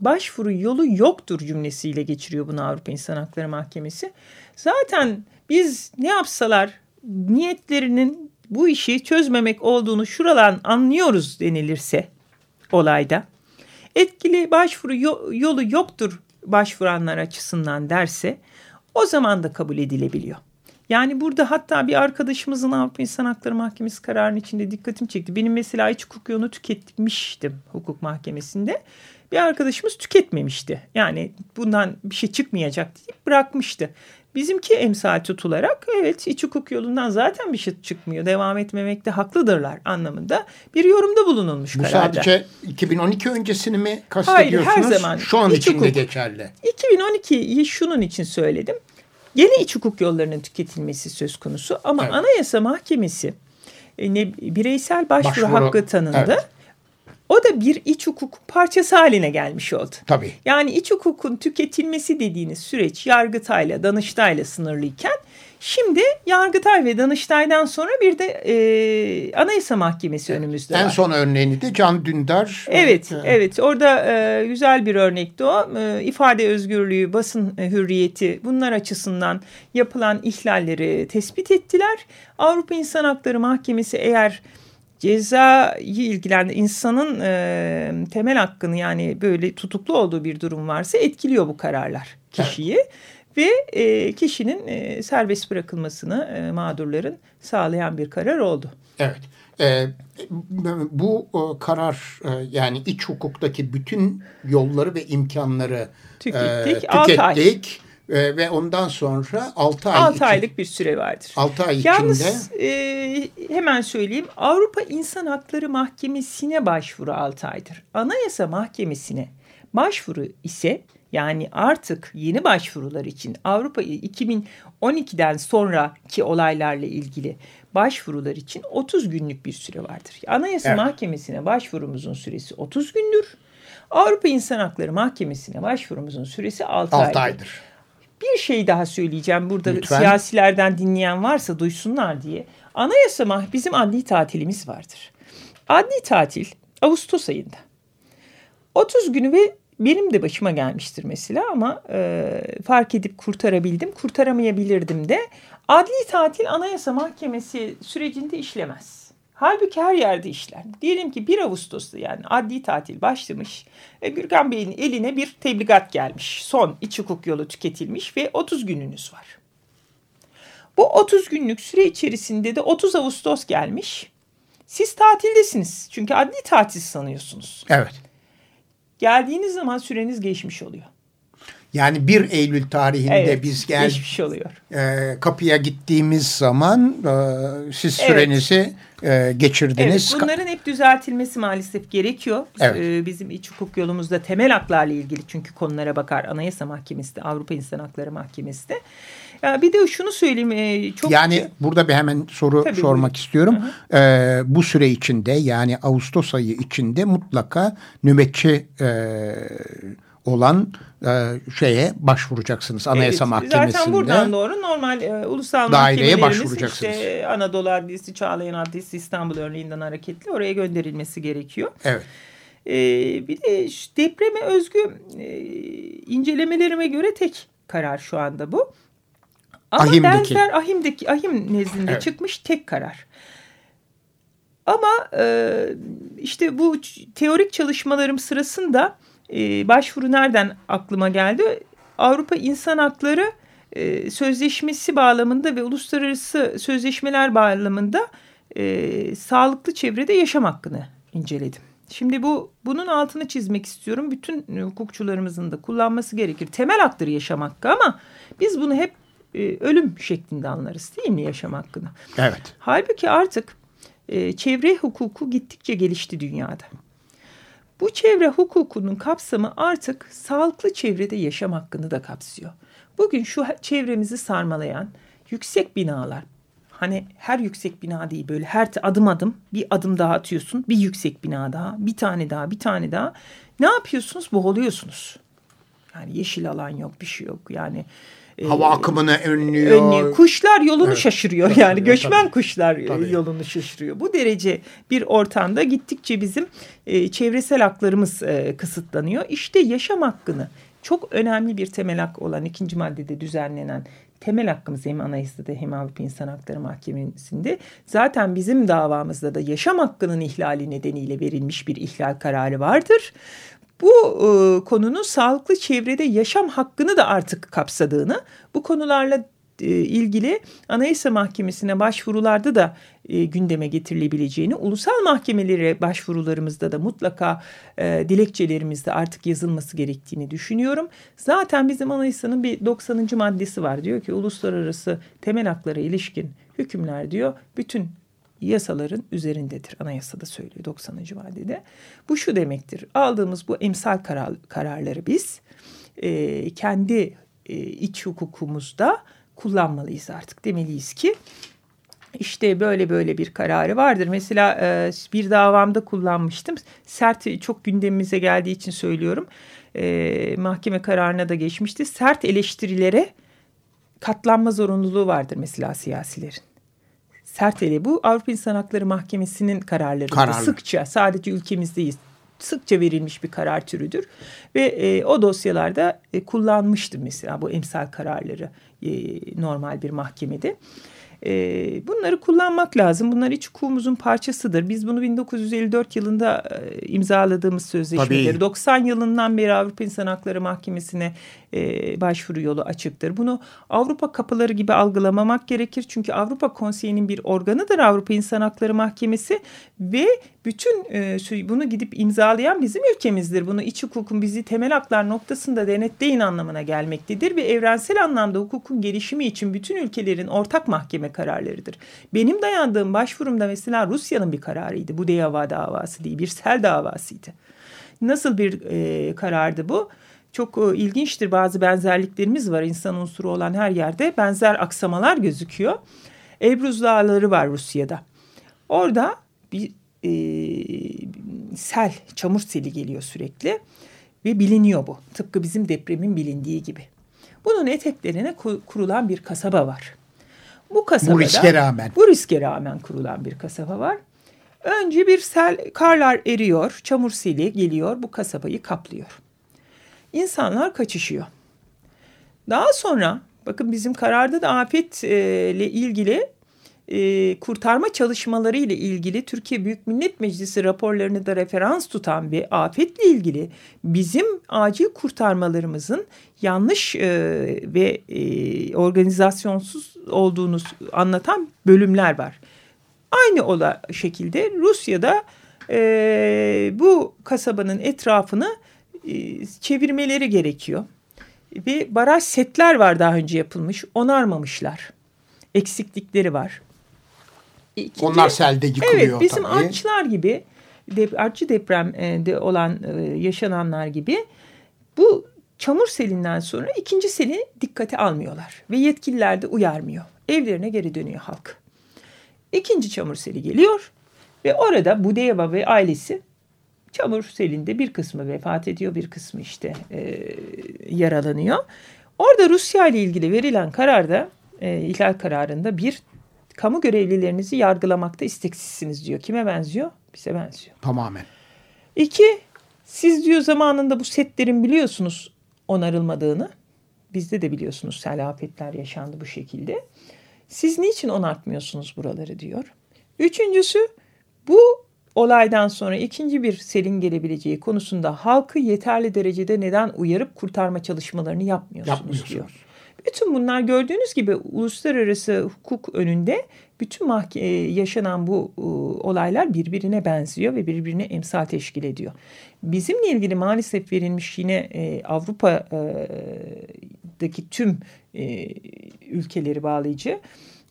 başvuru yolu yoktur cümlesiyle geçiriyor bunu Avrupa İnsan Hakları Mahkemesi. Zaten biz ne yapsalar niyetlerinin bu işi çözmemek olduğunu şuradan anlıyoruz denilirse olayda etkili başvuru yolu yoktur başvuranlar açısından derse o zaman da kabul edilebiliyor. Yani burada hatta bir arkadaşımızın Avrupa İnsan Hakları Mahkemesi kararının içinde dikkatim çekti. Benim mesela iç hukuk yolunu tüketmiştim hukuk mahkemesinde. Bir arkadaşımız tüketmemişti. Yani bundan bir şey çıkmayacak deyip bırakmıştı. Bizimki emsal tutularak evet iç hukuk yolundan zaten bir şey çıkmıyor. Devam etmemekte haklıdırlar anlamında bir yorumda bulunulmuş Bu kararda. sadece 2012 öncesini mi kastediyorsunuz? Hayır her zaman. Şu an İç için de geçerli. 2012'yi şunun için söyledim. Yeni iç hukuk yollarının tüketilmesi söz konusu ama Evet. Anayasa Mahkemesi e, ne bireysel başvuru, Başvuru, hakkı tanındı. evet. O da bir iç hukuk parçası haline gelmiş oldu. Tabii. Yani iç hukukun tüketilmesi dediğiniz süreç Yargıtay'la, Danıştay'la sınırlıyken şimdi Yargıtay ve Danıştay'dan sonra bir de e, Anayasa Mahkemesi önümüzde En var. son örneğini de Can Dündar. Evet, e, evet. Orada e, güzel bir örnekti o. E, ifade özgürlüğü, basın e, hürriyeti bunlar açısından yapılan ihlalleri tespit ettiler. Avrupa İnsan Hakları Mahkemesi eğer cezayı ilgilen insanın e, temel hakkını yani böyle tutuklu olduğu bir durum varsa etkiliyor bu kararlar kişiyi. Ve e, kişinin e, serbest bırakılmasını e, mağdurların sağlayan bir karar oldu. Evet. E, bu e, karar e, yani iç hukuktaki bütün yolları ve imkanları Tükettik. e, tükettik. E, ve ondan sonra 6 ay 6 için- aylık bir süre vardır. 6 ay Yalnız içinde e, hemen söyleyeyim Avrupa İnsan Hakları Mahkemesi'ne başvuru 6 aydır. Anayasa Mahkemesi'ne başvuru ise yani artık yeni başvurular için Avrupa 2012'den sonraki olaylarla ilgili başvurular için 30 günlük bir süre vardır. Anayasa Evet. Mahkemesi'ne başvurumuzun süresi 30 gündür. Avrupa İnsan Hakları Mahkemesi'ne başvurumuzun süresi 6, 6 aydır. aydır. Bir şey daha söyleyeceğim burada Lütfen. siyasilerden dinleyen varsa duysunlar diye. Anayasa mah bizim adli tatilimiz vardır. Adli tatil Ağustos ayında. 30 günü ve benim de başıma gelmiştir mesela ama e, fark edip kurtarabildim. Kurtaramayabilirdim de. Adli tatil Anayasa Mahkemesi sürecinde işlemez. Halbuki her yerde işler. Diyelim ki 1 Ağustos'ta yani adli tatil başlamış. E, Gürkan Bey'in eline bir tebligat gelmiş. Son iç hukuk yolu tüketilmiş ve 30 gününüz var. Bu 30 günlük süre içerisinde de 30 Ağustos gelmiş. Siz tatildesiniz. Çünkü adli tatil sanıyorsunuz. Evet. Geldiğiniz zaman süreniz geçmiş oluyor. Yani 1 Eylül tarihinde Evet, biz gel oluyor. e, kapıya gittiğimiz zaman e, siz Evet. sürenizi e, geçirdiniz. Evet, bunların hep düzeltilmesi maalesef gerekiyor. Evet. Ee, Bizim iç hukuk yolumuzda temel haklarla ilgili çünkü konulara bakar Anayasa Mahkemesi de Avrupa İnsan Hakları Mahkemesi de. Ya bir de şunu söyleyeyim e, çok Yani burada bir hemen soru Tabii, sormak buyurun. istiyorum. Ee, bu süre içinde yani Ağustos ayı içinde mutlaka nöbetçi e, olan e, şeye başvuracaksınız Anayasa Evet, Mahkemesi'nde. Zaten buradan doğru normal e, ulusal Daireye başvuracaksınız. işte Anadolu Adliyesi, Çağlayan Adliyesi, İstanbul örneğinden hareketli oraya gönderilmesi gerekiyor. Evet. Ee, bir de depreme özgü e, incelemelerime göre tek karar şu anda bu. Ama Ahim'deki. benzer Ahim'deki Ahim nezdinde Evet. çıkmış tek karar. Ama e, işte bu teorik çalışmalarım sırasında e, başvuru nereden aklıma geldi? Avrupa İnsan Hakları e, Sözleşmesi bağlamında ve uluslararası sözleşmeler bağlamında e, sağlıklı çevrede yaşam hakkını inceledim. Şimdi bu bunun altını çizmek istiyorum. Bütün hukukçularımızın da kullanması gerekir. Temel haktır yaşam hakkı ama biz bunu hep e, ölüm şeklinde anlarız değil mi yaşam hakkını? Evet. Halbuki artık e, çevre hukuku gittikçe gelişti dünyada. Bu çevre hukukunun kapsamı artık sağlıklı çevrede yaşam hakkını da kapsıyor. Bugün şu çevremizi sarmalayan yüksek binalar, hani her yüksek bina değil böyle her adım adım bir adım daha atıyorsun, bir yüksek bina daha, bir tane daha, bir tane daha. Ne yapıyorsunuz? Boğuluyorsunuz. Yani yeşil alan yok, bir şey yok. Yani Hava akımını önlüyor. önlüyor. Kuşlar yolunu Evet, şaşırıyor yani göçmen tabii. kuşlar e, Tabii. yolunu şaşırıyor. Bu derece bir ortamda gittikçe bizim e, çevresel haklarımız e, kısıtlanıyor. İşte yaşam hakkını çok önemli bir temel hak olan ikinci maddede düzenlenen temel hakkımız hem anayasada hem Avrupa İnsan Hakları Mahkemesi'nde zaten bizim davamızda da yaşam hakkının ihlali nedeniyle verilmiş bir ihlal kararı vardır. Bu e, konunun sağlıklı çevrede yaşam hakkını da artık kapsadığını, bu konularla e, ilgili Anayasa Mahkemesi'ne başvurularda da e, gündeme getirilebileceğini, ulusal mahkemelere başvurularımızda da mutlaka e, dilekçelerimizde artık yazılması gerektiğini düşünüyorum. Zaten bizim anayasanın bir 90. maddesi var. Diyor ki uluslararası temel haklara ilişkin hükümler diyor bütün yasaların üzerindedir. Anayasada söylüyor 90. maddede. Bu şu demektir. Aldığımız bu emsal karar, kararları biz e, kendi e, iç hukukumuzda kullanmalıyız artık. Demeliyiz ki işte böyle böyle bir kararı vardır. Mesela e, bir davamda kullanmıştım. Sert çok gündemimize geldiği için söylüyorum. E, mahkeme kararına da geçmişti. Sert eleştirilere katlanma zorunluluğu vardır mesela siyasilerin. Sert ele bu Avrupa İnsan Hakları Mahkemesi'nin kararları. Kararlı. Sıkça sadece ülkemizdeyiz sıkça verilmiş bir karar türüdür. Ve e, o dosyalarda e, kullanmıştım mesela bu emsal kararları e, normal bir mahkemede. E, bunları kullanmak lazım. Bunlar iç hukukumuzun parçasıdır. Biz bunu 1954 yılında e, imzaladığımız sözleşmeleri. Tabii. 90 yılından beri Avrupa İnsan Hakları Mahkemesi'ne e, başvuru yolu açıktır. Bunu Avrupa kapıları gibi algılamamak gerekir. Çünkü Avrupa Konseyi'nin bir organıdır Avrupa İnsan Hakları Mahkemesi ve bütün e, bunu gidip imzalayan bizim ülkemizdir. Bunu iç hukukun bizi temel haklar noktasında denetleyin anlamına gelmektedir ve evrensel anlamda hukukun gelişimi için bütün ülkelerin ortak mahkeme kararlarıdır. Benim dayandığım başvurumda mesela Rusya'nın bir kararıydı. Bu Deyava davası değil, bir sel davasıydı. Nasıl bir e, karardı bu? Çok e, ilginçtir bazı benzerliklerimiz var insan unsuru olan her yerde benzer aksamalar gözüküyor. Elbruz Dağları var Rusya'da. Orada bir e, sel, çamur seli geliyor sürekli ve biliniyor bu. Tıpkı bizim depremin bilindiği gibi. Bunun eteklerine kurulan bir kasaba var. Bu kasabada bu riske rağmen bu riske rağmen kurulan bir kasaba var. Önce bir sel karlar eriyor, çamur seli geliyor, bu kasabayı kaplıyor. İnsanlar kaçışıyor. Daha sonra bakın bizim kararda da afetle ilgili e, kurtarma çalışmaları ile ilgili Türkiye Büyük Millet Meclisi raporlarını da referans tutan ve afetle ilgili bizim acil kurtarmalarımızın yanlış e, ve e, organizasyonsuz olduğunu anlatan bölümler var. Aynı ola şekilde Rusya'da e, bu kasabanın etrafını e, çevirmeleri gerekiyor. Ve baraj setler var daha önce yapılmış, onarmamışlar. Eksiklikleri var. İkinci, Onlar selde yıkılıyor Evet bizim tabii. artçılar gibi dep artçı depremde olan e, yaşananlar gibi bu çamur selinden sonra ikinci seli dikkate almıyorlar. Ve yetkililer de uyarmıyor. Evlerine geri dönüyor halk. İkinci çamur seli geliyor ve orada Budeyeva ve ailesi çamur selinde bir kısmı vefat ediyor bir kısmı işte e, yaralanıyor. Orada Rusya ile ilgili verilen kararda e, ihlal kararında bir kamu görevlilerinizi yargılamakta isteksizsiniz diyor. Kime benziyor? Bize benziyor. Tamamen. İki, siz diyor zamanında bu setlerin biliyorsunuz onarılmadığını. Bizde de biliyorsunuz sel afetler yaşandı bu şekilde. Siz niçin onartmıyorsunuz buraları diyor. Üçüncüsü bu olaydan sonra ikinci bir selin gelebileceği konusunda halkı yeterli derecede neden uyarıp kurtarma çalışmalarını yapmıyorsunuz, yapmıyorsunuz. diyor. Bütün bunlar gördüğünüz gibi uluslararası hukuk önünde bütün e, yaşanan bu e, olaylar birbirine benziyor ve birbirine emsal teşkil ediyor. Bizimle ilgili maalesef verilmiş yine e, Avrupa'daki tüm ülkeleri bağlayıcı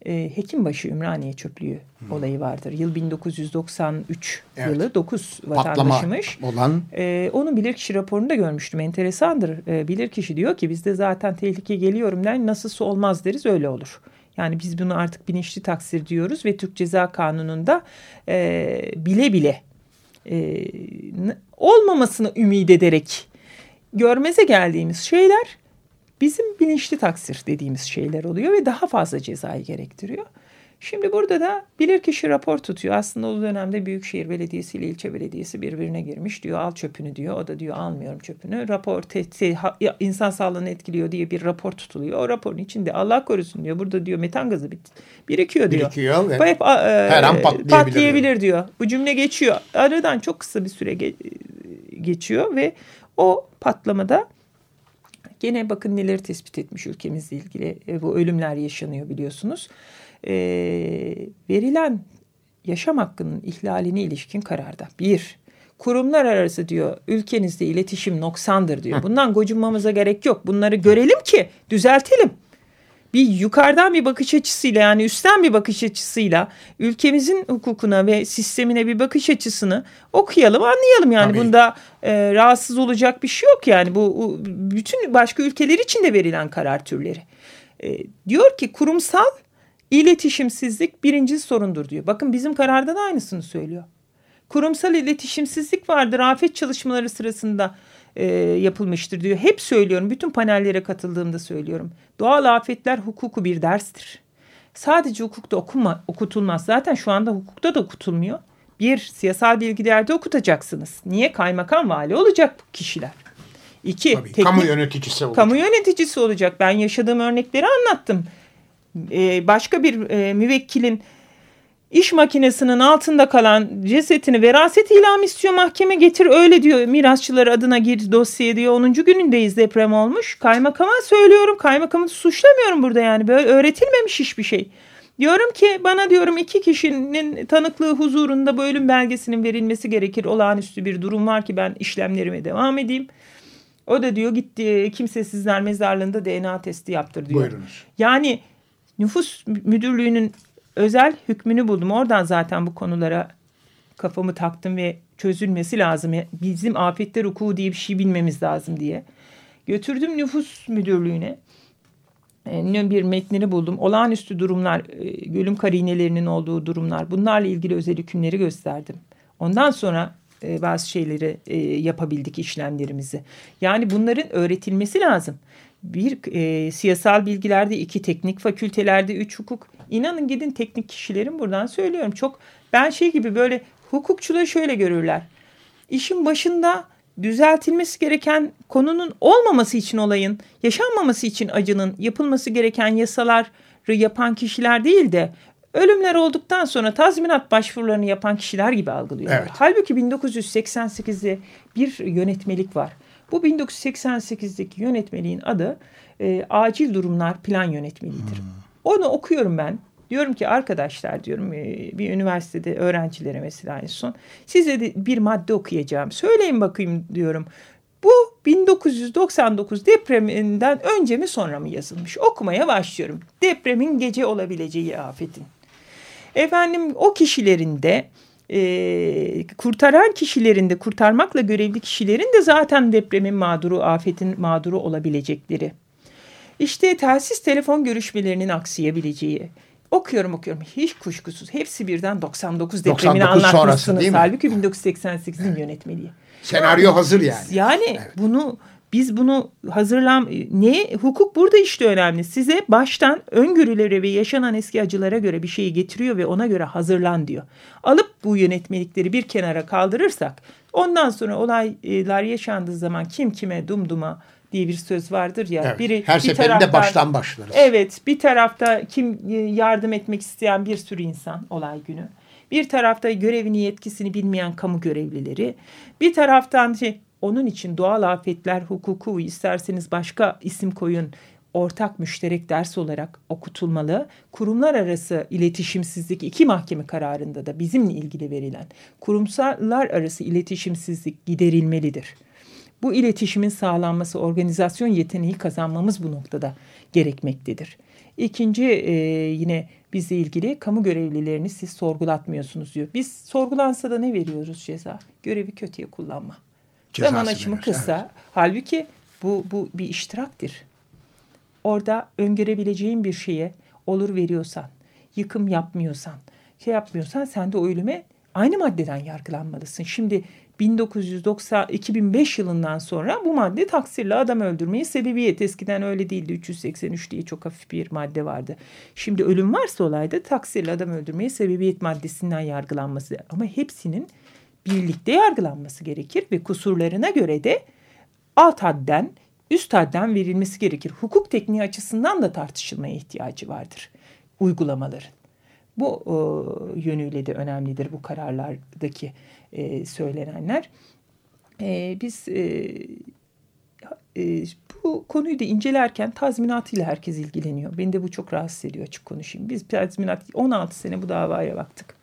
e, Hekimbaşı Ümraniye çöplüğü hmm. olayı vardır. Yıl 1993 evet. yılı 9 vatandaşımış. olan. E, onun bilirkişi raporunda görmüştüm. Enteresandır. E, bilirkişi diyor ki bizde zaten tehlike geliyorum der nasılsa olmaz deriz öyle olur. Yani biz bunu artık bilinçli taksir diyoruz ve Türk Ceza Kanunu'nda e, bile bile e, olmamasını ümit ederek görmeze geldiğimiz şeyler bizim bilinçli taksir dediğimiz şeyler oluyor ve daha fazla cezayı gerektiriyor. Şimdi burada da bilirkişi rapor tutuyor. Aslında o dönemde Büyükşehir Belediyesi ile ilçe belediyesi birbirine girmiş. Diyor al çöpünü diyor. O da diyor almıyorum çöpünü. Rapor te, insan sağlığını etkiliyor diye bir rapor tutuluyor. O raporun içinde Allah korusun diyor. Burada diyor metan gazı bit, birikiyor diyor. Birikiyor ve Hep, e, her an patlayabilir, patlayabilir diyor. Bu cümle geçiyor. Aradan çok kısa bir süre ge, geçiyor ve o patlamada Gene bakın neleri tespit etmiş ülkemizle ilgili e, bu ölümler yaşanıyor biliyorsunuz. E, verilen yaşam hakkının ihlaline ilişkin kararda bir, kurumlar arası diyor ülkenizde iletişim noksandır diyor. Bundan gocunmamıza gerek yok. Bunları görelim ki düzeltelim bir yukarıdan bir bakış açısıyla yani üstten bir bakış açısıyla ülkemizin hukukuna ve sistemine bir bakış açısını okuyalım anlayalım yani Tabii. bunda e, rahatsız olacak bir şey yok yani bu bütün başka ülkeler için de verilen karar türleri. E, diyor ki kurumsal iletişimsizlik birinci sorundur diyor. Bakın bizim kararda da aynısını söylüyor. Kurumsal iletişimsizlik vardır afet çalışmaları sırasında e, yapılmıştır diyor. Hep söylüyorum bütün panellere katıldığımda söylüyorum. Doğal afetler hukuku bir derstir. Sadece hukukta okunma, okutulmaz. Zaten şu anda hukukta da okutulmuyor. Bir, siyasal bilgilerde okutacaksınız. Niye? Kaymakam vali olacak kişiler. İki, Tabii, teknik, kamu yöneticisi olacak. Kamu yöneticisi olacak. Ben yaşadığım örnekleri anlattım. Ee, başka bir e, müvekkilin İş makinesinin altında kalan cesetini veraset ilam istiyor mahkeme getir öyle diyor mirasçılar adına gir dosyaya diyor 10. günündeyiz deprem olmuş. Kaymakama söylüyorum kaymakamı suçlamıyorum burada yani böyle öğretilmemiş hiçbir şey. Diyorum ki bana diyorum iki kişinin tanıklığı huzurunda bu ölüm belgesinin verilmesi gerekir. Olağanüstü bir durum var ki ben işlemlerime devam edeyim. O da diyor gitti kimsesizler mezarlığında DNA testi yaptır diyor. Buyurunuz. Yani nüfus müdürlüğünün özel hükmünü buldum. Oradan zaten bu konulara kafamı taktım ve çözülmesi lazım. Bizim afetler hukuku diye bir şey bilmemiz lazım diye. Götürdüm nüfus müdürlüğüne. E, bir metnini buldum. Olağanüstü durumlar, e, karinelerinin olduğu durumlar. Bunlarla ilgili özel hükümleri gösterdim. Ondan sonra e, bazı şeyleri yapabildik işlemlerimizi. Yani bunların öğretilmesi lazım. Bir e, siyasal bilgilerde iki teknik fakültelerde üç hukuk İnanın gidin teknik kişilerin buradan söylüyorum. Çok ben şey gibi böyle hukukçuları şöyle görürler. İşin başında düzeltilmesi gereken konunun olmaması için olayın, yaşanmaması için acının yapılması gereken yasaları yapan kişiler değil de ölümler olduktan sonra tazminat başvurularını yapan kişiler gibi algılıyorlar. Evet. Halbuki 1988'de bir yönetmelik var. Bu 1988'deki yönetmeliğin adı e, acil durumlar plan yönetmeliğidir. Hmm. Onu okuyorum ben. Diyorum ki arkadaşlar diyorum e, bir üniversitede öğrencilere mesela en son size de bir madde okuyacağım. Söyleyin bakayım diyorum. Bu 1999 depreminden önce mi sonra mı yazılmış? Okumaya başlıyorum. Depremin gece olabileceği afetin. Efendim o kişilerin de e, kurtaran kişilerin de kurtarmakla görevli kişilerin de zaten depremin mağduru, afetin mağduru olabilecekleri işte telsiz telefon görüşmelerinin aksayabileceği. Okuyorum okuyorum hiç kuşkusuz. Hepsi birden 99 depremini 99 anlatmışsınız. Halbuki 1988'in yönetmeliği. Senaryo hazır yani. Yani evet. bunu biz bunu hazırlam ne hukuk burada işte önemli. Size baştan öngörülere ve yaşanan eski acılara göre bir şeyi getiriyor ve ona göre hazırlan diyor. Alıp bu yönetmelikleri bir kenara kaldırırsak ondan sonra olaylar yaşandığı zaman kim kime dumduma diye bir söz vardır ya. Evet, biri her bir seferinde taraftan, baştan başlarız. Evet bir tarafta kim e, yardım etmek isteyen bir sürü insan olay günü. Bir tarafta görevini yetkisini bilmeyen kamu görevlileri. Bir taraftan şey, onun için doğal afetler hukuku isterseniz başka isim koyun ortak müşterek ders olarak okutulmalı. Kurumlar arası iletişimsizlik iki mahkeme kararında da bizimle ilgili verilen kurumsallar arası iletişimsizlik giderilmelidir. Bu iletişimin sağlanması, organizasyon yeteneği kazanmamız bu noktada gerekmektedir. İkinci e, yine bizle ilgili kamu görevlilerini siz sorgulatmıyorsunuz diyor. Biz sorgulansa da ne veriyoruz ceza? Görevi kötüye kullanma. Cezası Zaman aşımı kısa. Evet. Halbuki bu, bu bir iştiraktir. Orada öngörebileceğin bir şeye olur veriyorsan, yıkım yapmıyorsan, şey yapmıyorsan sen de o ölüme aynı maddeden yargılanmalısın. Şimdi 1990 2005 yılından sonra bu madde taksirle adam öldürmeyi sebebiyet. Eskiden öyle değildi. 383 diye çok hafif bir madde vardı. Şimdi ölüm varsa olayda taksirle adam öldürmeyi sebebiyet maddesinden yargılanması ama hepsinin birlikte yargılanması gerekir ve kusurlarına göre de alt hadden üst hadden verilmesi gerekir. Hukuk tekniği açısından da tartışılmaya ihtiyacı vardır uygulamaların. Bu e, yönüyle de önemlidir bu kararlardaki e, söylenenler. E, biz e, e, bu konuyu da incelerken tazminatıyla herkes ilgileniyor. Beni de bu çok rahatsız ediyor açık konuşayım. Biz tazminat 16 sene bu davaya baktık.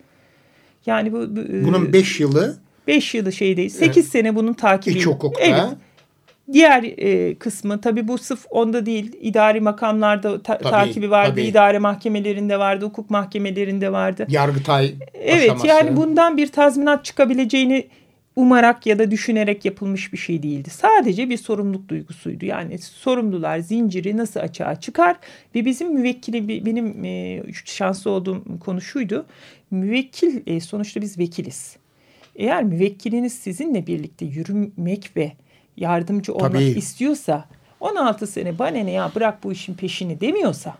Yani bu, bu bunun 5 yılı 5 yılı şey değil. 8 evet. sene bunun takibi. İç hukukta. Evet. Diğer e, kısmı tabii bu sırf onda değil. idari makamlarda ta tabii, takibi vardı. Tabii. idare mahkemelerinde vardı. Hukuk mahkemelerinde vardı. Yargıtay Evet aşaması. yani bundan bir tazminat çıkabileceğini umarak ya da düşünerek yapılmış bir şey değildi. Sadece bir sorumluluk duygusuydu. Yani sorumlular zinciri nasıl açığa çıkar ve bizim müvekkili benim e, şanslı olduğum konu şuydu. Müvekkil e, sonuçta biz vekiliz. Eğer müvekkiliniz sizinle birlikte yürümek ve yardımcı olmak Tabii. istiyorsa 16 sene bana ne ya bırak bu işin peşini demiyorsa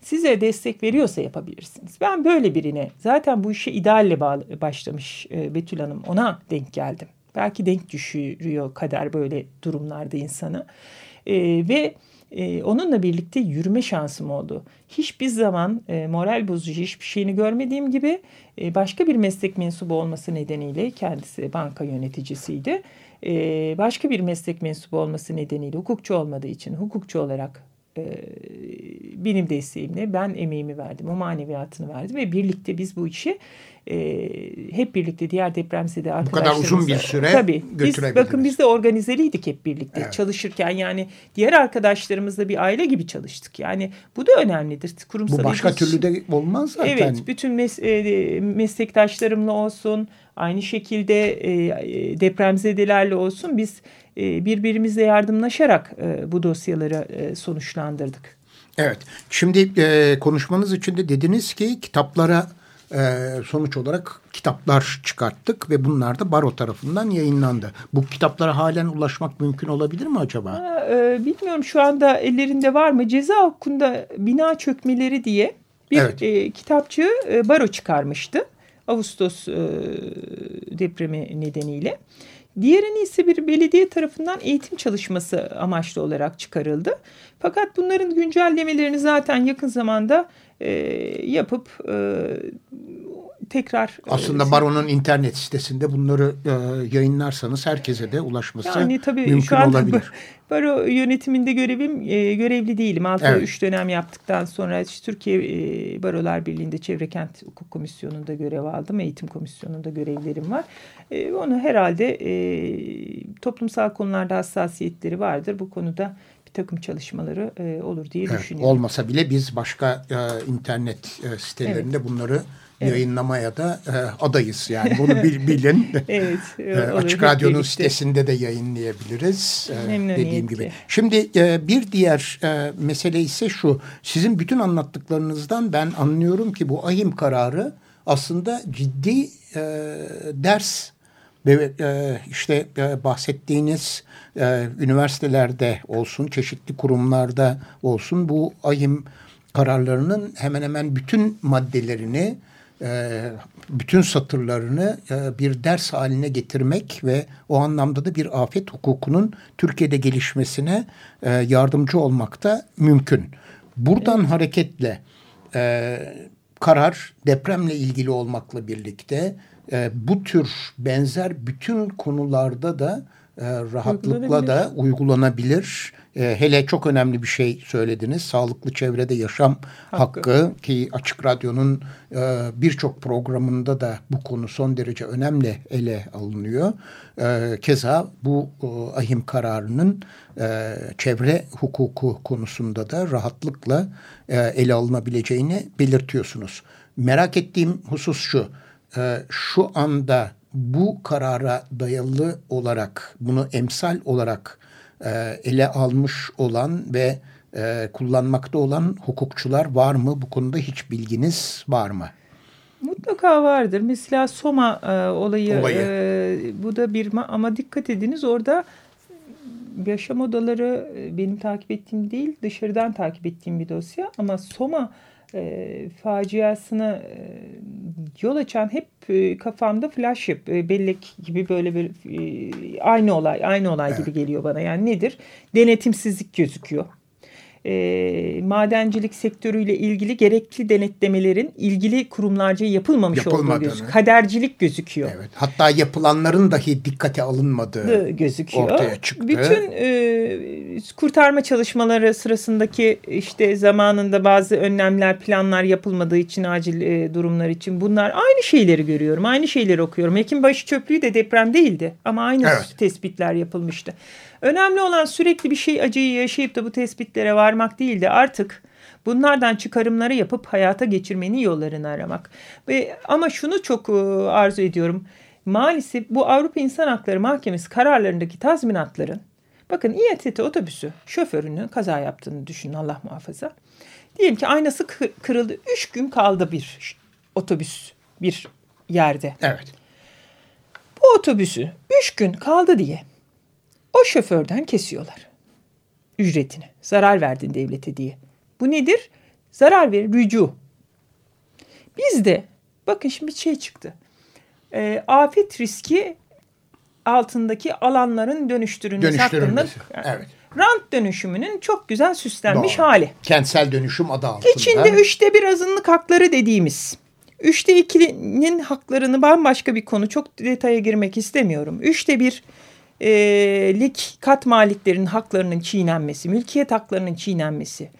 size destek veriyorsa yapabilirsiniz. Ben böyle birine zaten bu işe idealle başlamış e, Betül Hanım ona denk geldim. Belki denk düşürüyor kader böyle durumlarda insana. E, ve e, onunla birlikte yürüme şansım oldu. Hiçbir zaman e, moral bozucu hiçbir şeyini görmediğim gibi e, başka bir meslek mensubu olması nedeniyle kendisi banka yöneticisiydi. E, başka bir meslek mensubu olması nedeniyle hukukçu olmadığı için hukukçu olarak e, benim desteğimle ben emeğimi verdim, o maneviyatını verdim ve birlikte biz bu işi e, hep birlikte diğer depremzede arkadaşlarımızla. Bu kadar uzun bir süre tabii, biz, Bakın biz de organizeliydik hep birlikte evet. çalışırken yani diğer arkadaşlarımızla bir aile gibi çalıştık. Yani bu da önemlidir. Kurumsal bu başka türlü de olmaz zaten. Evet bütün mes e, meslektaşlarımla olsun aynı şekilde e, depremzedelerle olsun biz e, birbirimizle yardımlaşarak e, bu dosyaları e, sonuçlandırdık. Evet. Şimdi konuşmanız için de dediniz ki kitaplara sonuç olarak kitaplar çıkarttık ve bunlar da Baro tarafından yayınlandı. Bu kitaplara halen ulaşmak mümkün olabilir mi acaba? Ha, e, bilmiyorum şu anda ellerinde var mı? Ceza hukukunda bina çökmeleri diye bir evet. e, kitapçı e, Baro çıkarmıştı. Ağustos e, depremi nedeniyle. Diğerini ise bir belediye tarafından eğitim çalışması amaçlı olarak çıkarıldı. Fakat bunların güncellemelerini zaten yakın zamanda e, yapıp e, tekrar... E, Aslında e, Baron'un internet sitesinde bunları e, yayınlarsanız herkese de ulaşması yani, tabii mümkün şu anda olabilir. Baro yönetiminde görevim e, görevli değilim. 6 evet. 3 dönem yaptıktan sonra Türkiye e, Barolar Birliği'nde Çevre Kent Hukuk Komisyonu'nda görev aldım. Eğitim Komisyonu'nda görevlerim var. E, onu herhalde e, toplumsal konularda hassasiyetleri vardır. Bu konuda bir takım çalışmaları e, olur diye evet, düşünüyorum. Olmasa bile biz başka e, internet e, sitelerinde evet. bunları evet. yayınlamaya da e, adayız. Yani bunu bil, bilin. evet. E, Açık Radyo'nun birlikte. sitesinde de yayınlayabiliriz. E, dediğim gibi. Şimdi e, bir diğer e, mesele ise şu. Sizin bütün anlattıklarınızdan ben anlıyorum ki bu ahim kararı aslında ciddi e, ders ve e, işte e, bahsettiğiniz e, üniversitelerde olsun, çeşitli kurumlarda olsun bu ahim kararlarının hemen hemen bütün maddelerini e, bütün satırlarını e, bir ders haline getirmek ve o anlamda da bir afet hukukunun Türkiye'de gelişmesine e, yardımcı olmak da mümkün. Buradan hareketle karar depremle ilgili olmakla birlikte bu tür benzer bütün konularda da rahatlıkla da uygulanabilir e, hele çok önemli bir şey söylediniz. Sağlıklı çevrede yaşam hakkı, hakkı ki Açık Radyo'nun e, birçok programında da bu konu son derece önemli ele alınıyor. E, keza bu e, ahim kararının e, çevre hukuku konusunda da rahatlıkla e, ele alınabileceğini belirtiyorsunuz. Merak ettiğim husus şu. E, şu anda bu karara dayalı olarak bunu emsal olarak e, ele almış olan ve e, kullanmakta olan hukukçular var mı? Bu konuda hiç bilginiz var mı? Mutlaka vardır. Mesela Soma e, olayı, olayı. E, bu da bir ama dikkat ediniz orada yaşam odaları e, benim takip ettiğim değil dışarıdan takip ettiğim bir dosya ama Soma e, faciasına e, yol açan hep e, kafamda flash yap, e, bellek gibi böyle bir e, aynı olay aynı olay evet. gibi geliyor bana. Yani nedir? Denetimsizlik gözüküyor. E, madencilik sektörüyle ilgili gerekli denetlemelerin ilgili kurumlarca yapılmamış olduğu gözüküyor. Kadercilik gözüküyor. Evet. Hatta yapılanların dahi dikkate alınmadığı gözüküyor. ortaya çıktı. Bütün e, kurtarma çalışmaları sırasındaki işte zamanında bazı önlemler, planlar yapılmadığı için acil e, durumlar için bunlar aynı şeyleri görüyorum. Aynı şeyleri okuyorum. Ekinbaşı çöplüğü de deprem değildi ama aynı evet. tespitler yapılmıştı. Önemli olan sürekli bir şey acıyı yaşayıp da bu tespitlere varmak değil de artık bunlardan çıkarımları yapıp hayata geçirmenin yollarını aramak. Ve ama şunu çok e, arzu ediyorum. Maalesef bu Avrupa İnsan Hakları Mahkemesi kararlarındaki tazminatların bakın İETT otobüsü şoförünün kaza yaptığını düşünün Allah muhafaza. Diyelim ki aynası kırıldı. Üç gün kaldı bir otobüs bir yerde. Evet. Bu otobüsü üç gün kaldı diye o şoförden kesiyorlar ücretini. Zarar verdin devlete diye. Bu nedir? Zarar verir, rücu. Bizde bakın şimdi bir şey çıktı. E, afet riski altındaki alanların dönüştürülmesi hakkında. Evet. Rant dönüşümünün çok güzel süslenmiş Doğru. hali. Kentsel dönüşüm adı altında. İçinde üçte bir azınlık hakları dediğimiz. Üçte ikinin haklarını bambaşka bir konu. Çok detaya girmek istemiyorum. Üçte bir e, lik kat maliklerin haklarının çiğnenmesi, mülkiyet haklarının çiğnenmesi,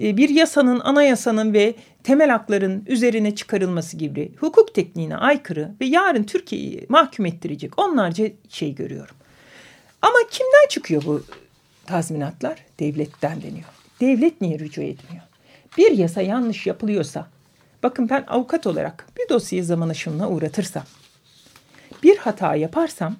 e, bir yasanın, anayasanın ve temel hakların üzerine çıkarılması gibi hukuk tekniğine aykırı ve yarın Türkiye'yi mahkum ettirecek onlarca şey görüyorum. Ama kimden çıkıyor bu tazminatlar? Devletten deniyor. Devlet niye rücu etmiyor? Bir yasa yanlış yapılıyorsa, bakın ben avukat olarak bir dosyayı zaman aşımına uğratırsam, bir hata yaparsam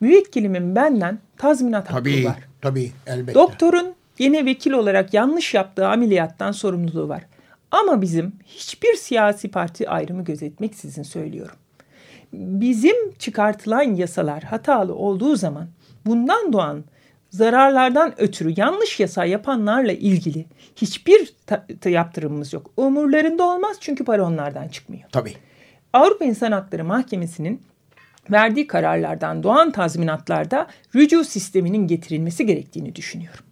müvekkilimin benden tazminat tabii, hakkı var. Tabii elbette. Doktorun yine vekil olarak yanlış yaptığı ameliyattan sorumluluğu var. Ama bizim hiçbir siyasi parti ayrımı gözetmeksizin söylüyorum. Bizim çıkartılan yasalar hatalı olduğu zaman bundan doğan zararlardan ötürü yanlış yasa yapanlarla ilgili hiçbir yaptırımımız yok. Umurlarında olmaz çünkü para onlardan çıkmıyor. Tabii. Avrupa İnsan Hakları Mahkemesi'nin verdiği kararlardan doğan tazminatlarda rücu sisteminin getirilmesi gerektiğini düşünüyorum.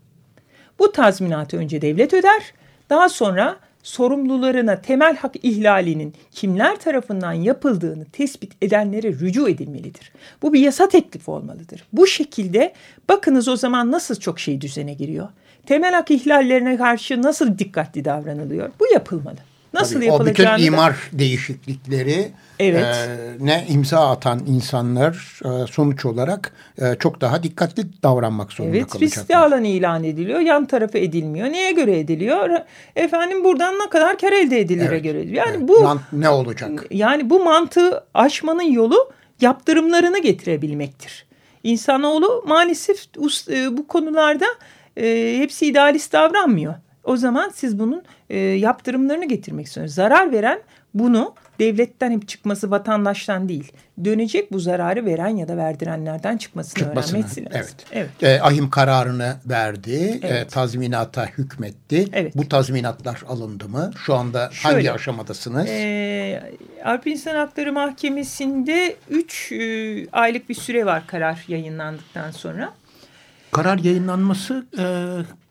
Bu tazminatı önce devlet öder, daha sonra sorumlularına temel hak ihlalinin kimler tarafından yapıldığını tespit edenlere rücu edilmelidir. Bu bir yasa teklifi olmalıdır. Bu şekilde bakınız o zaman nasıl çok şey düzene giriyor. Temel hak ihlallerine karşı nasıl dikkatli davranılıyor? Bu yapılmalı. Nasıl Tabii, yapılacağını... O bütün imar da... değişiklikleri evet. e, ne imza atan insanlar e, sonuç olarak e, çok daha dikkatli davranmak zorunda evet, kalacaklar. Evet riskli alan ilan ediliyor. Yan tarafı edilmiyor. Neye göre ediliyor? Efendim buradan ne kadar kar elde edilire evet. göre ediliyor. Yani evet. bu ne olacak? Yani bu mantığı aşmanın yolu yaptırımlarını getirebilmektir. İnsanoğlu maalesef e, bu konularda e, hepsi idealist davranmıyor. O zaman siz bunun e, yaptırımlarını getirmek istiyorsunuz. Zarar veren bunu devletten hep çıkması vatandaştan değil. Dönecek bu zararı veren ya da verdirenlerden çıkmasını, çıkmasını öğrenmesi lazım. Evet. evet. E, ahim kararını verdi. E, evet. E, tazminata hükmetti. Evet. Bu tazminatlar alındı mı? Şu anda Şöyle, hangi aşamadasınız? E, Avrupa İnsan Hakları Mahkemesi'nde 3 e, aylık bir süre var karar yayınlandıktan sonra. Karar yayınlanması e,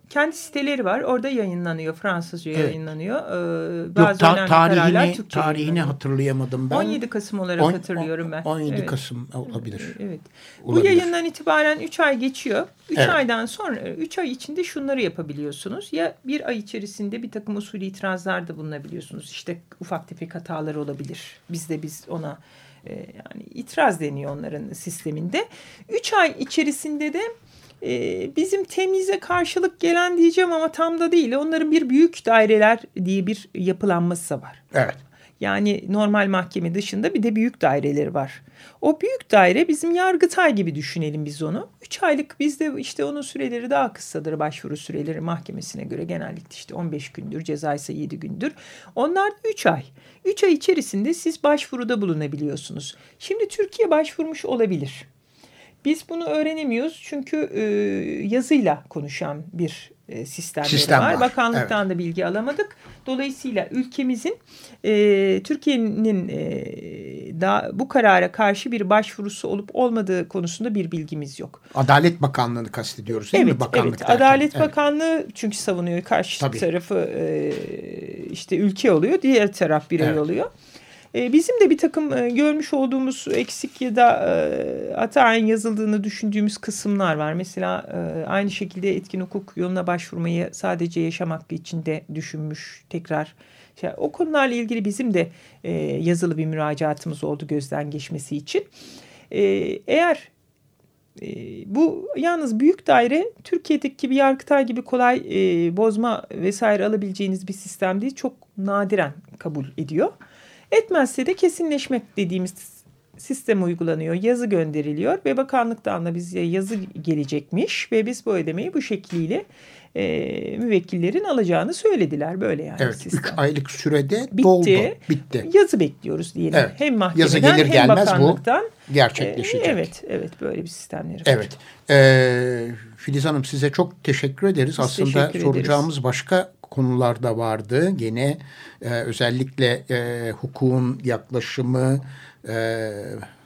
kendi siteleri var. Orada yayınlanıyor. Fransızca evet. yayınlanıyor. Ee, bazı Yok, ta tarihini, tarihini hatırlayamadım ben. 17 Kasım olarak on, hatırlıyorum ben. 17 evet. Kasım olabilir. Evet. Olabilir. Bu yayından itibaren 3 ay geçiyor. 3 evet. aydan sonra 3 ay içinde şunları yapabiliyorsunuz. Ya bir ay içerisinde bir takım usulü itirazlarda bulunabiliyorsunuz. İşte ufak tefek hatalar olabilir. Biz de biz ona e, yani itiraz deniyor onların sisteminde. 3 ay içerisinde de e, bizim temize karşılık gelen diyeceğim ama tam da değil. Onların bir büyük daireler diye bir yapılanması var. Evet. Yani normal mahkeme dışında bir de büyük daireleri var. O büyük daire bizim yargıtay gibi düşünelim biz onu. Üç aylık bizde işte onun süreleri daha kısadır başvuru süreleri mahkemesine göre genellikle işte 15 gündür ceza ise 7 gündür. Onlar 3 ay. 3 ay içerisinde siz başvuruda bulunabiliyorsunuz. Şimdi Türkiye başvurmuş olabilir. Biz bunu öğrenemiyoruz çünkü e, yazıyla konuşan bir e, sistemleri Sistem var. var. Bakanlıktan evet. da bilgi alamadık. Dolayısıyla ülkemizin e, Türkiye'nin e, da bu karara karşı bir başvurusu olup olmadığı konusunda bir bilgimiz yok. Adalet Bakanlığı'nı kastediyoruz değil evet, mi? Bakanlık evet. Adalet evet. Bakanlığı çünkü savunuyor. Karşı Tabii. tarafı e, işte ülke oluyor. Diğer taraf birey evet. oluyor. E, bizim de bir takım e, görmüş olduğumuz eksik ya da e, hataen yazıldığını düşündüğümüz kısımlar var. Mesela aynı şekilde etkin hukuk yoluna başvurmayı sadece yaşam hakkı için de düşünmüş tekrar. Şey, o konularla ilgili bizim de yazılı bir müracaatımız oldu gözden geçmesi için. eğer bu yalnız büyük daire Türkiye'deki gibi Yargıtay gibi kolay bozma vesaire alabileceğiniz bir sistem değil. Çok nadiren kabul ediyor. Etmezse de kesinleşmek dediğimiz sistem uygulanıyor. Yazı gönderiliyor ve bakanlıktan da bize yazı gelecekmiş ve biz bu ödemeyi bu şekliyle e, müvekkillerin alacağını söylediler. Böyle yani evet, sistem. 3 aylık sürede Bitti. doldu. Bitti. Yazı bekliyoruz diyelim. Evet. Hem mahkemeden yazı gelir hem gelmez bakanlıktan. Bu gerçekleşecek. E, evet, evet böyle bir sistemleri var. Evet. Ee, Filiz Hanım size çok teşekkür ederiz. Biz Aslında teşekkür soracağımız ederiz. başka konular da vardı. Gene e, özellikle e, hukukun yaklaşımı, e,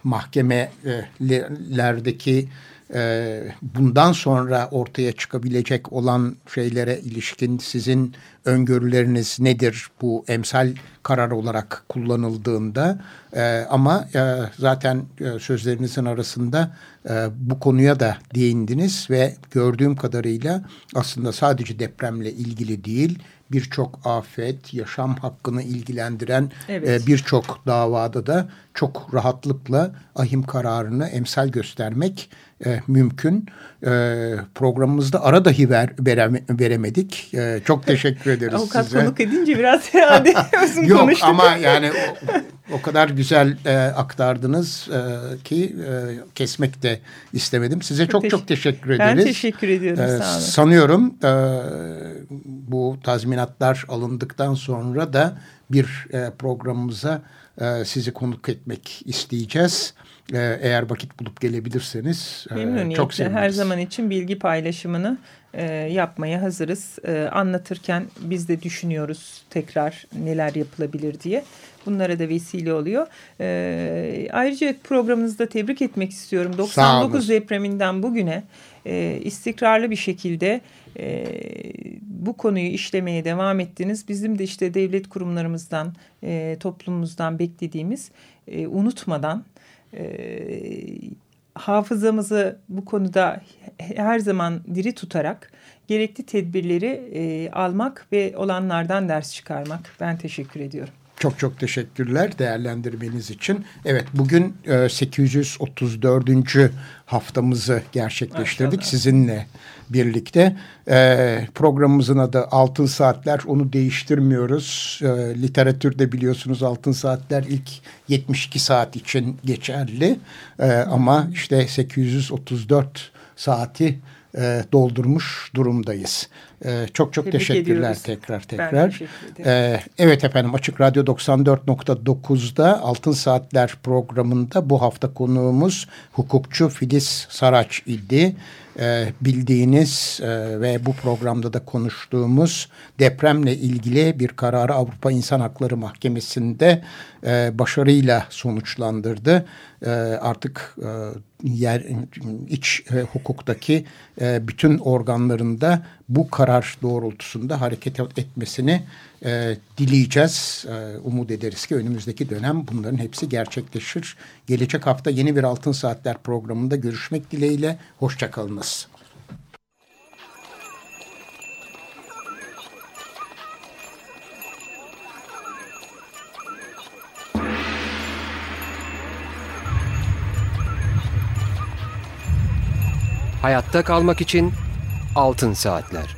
mahkemelerdeki e, bundan sonra ortaya çıkabilecek olan şeylere ilişkin sizin öngörüleriniz nedir bu emsal karar olarak kullanıldığında e, ama e, zaten e, sözlerinizin arasında e, bu konuya da değindiniz ve gördüğüm kadarıyla aslında sadece depremle ilgili değil birçok afet, yaşam hakkını ilgilendiren evet. e, birçok davada da çok rahatlıkla ahim kararını emsal göstermek e, mümkün. E, programımızda ara dahi ver, vereme, veremedik. E, çok teşekkür ederiz Avukat size. konuk edince biraz herhalde uzun Yok konuştuk. ama yani o, o kadar güzel e, aktardınız e, ki e, kesmek de istemedim. Size çok çok, çok teşekkür ederiz. Ben teşekkür ediyorum. E, sağ olun. Sanıyorum e, bu tazminatlar alındıktan sonra da bir e, programımıza e, sizi konuk etmek isteyeceğiz. E, eğer vakit bulup gelebilirseniz e, çok seviniriz. Her zaman için bilgi paylaşımını e, yapmaya hazırız. E, anlatırken biz de düşünüyoruz tekrar neler yapılabilir diye. Bunlara da vesile oluyor. E, ayrıca programınızda tebrik etmek istiyorum. 99 depreminden bugüne e, istikrarlı bir şekilde e, bu konuyu işlemeye devam ettiniz. Bizim de işte devlet kurumlarımızdan, e, toplumumuzdan beklediğimiz e, unutmadan e, hafızamızı bu konuda her zaman diri tutarak gerekli tedbirleri e, almak ve olanlardan ders çıkarmak. Ben teşekkür ediyorum. Çok çok teşekkürler değerlendirmeniz için. Evet bugün e, 834. haftamızı gerçekleştirdik sizinle birlikte. E, programımızın adı Altın Saatler onu değiştirmiyoruz. E, literatürde biliyorsunuz Altın Saatler ilk 72 saat için geçerli. E, ama işte 834 saati e, doldurmuş durumdayız. E, çok çok Tebrik teşekkürler ediyoruz. tekrar tekrar. Teşekkür e, evet efendim Açık Radyo 94.9'da Altın Saatler programında bu hafta konuğumuz hukukçu Filiz Saraç idi e, bildiğiniz e, ve bu programda da konuştuğumuz depremle ilgili bir kararı Avrupa İnsan Hakları Mahkemesi'nde e, başarıyla sonuçlandırdı. Artık yer iç e, hukuktaki bütün organlarında bu karar doğrultusunda hareket etmesini e, dileyeceğiz. E, umut ederiz ki önümüzdeki dönem bunların hepsi gerçekleşir. Gelecek hafta yeni bir Altın Saatler programında görüşmek dileğiyle. Hoşçakalınız. Hayatta kalmak için Altın Saatler.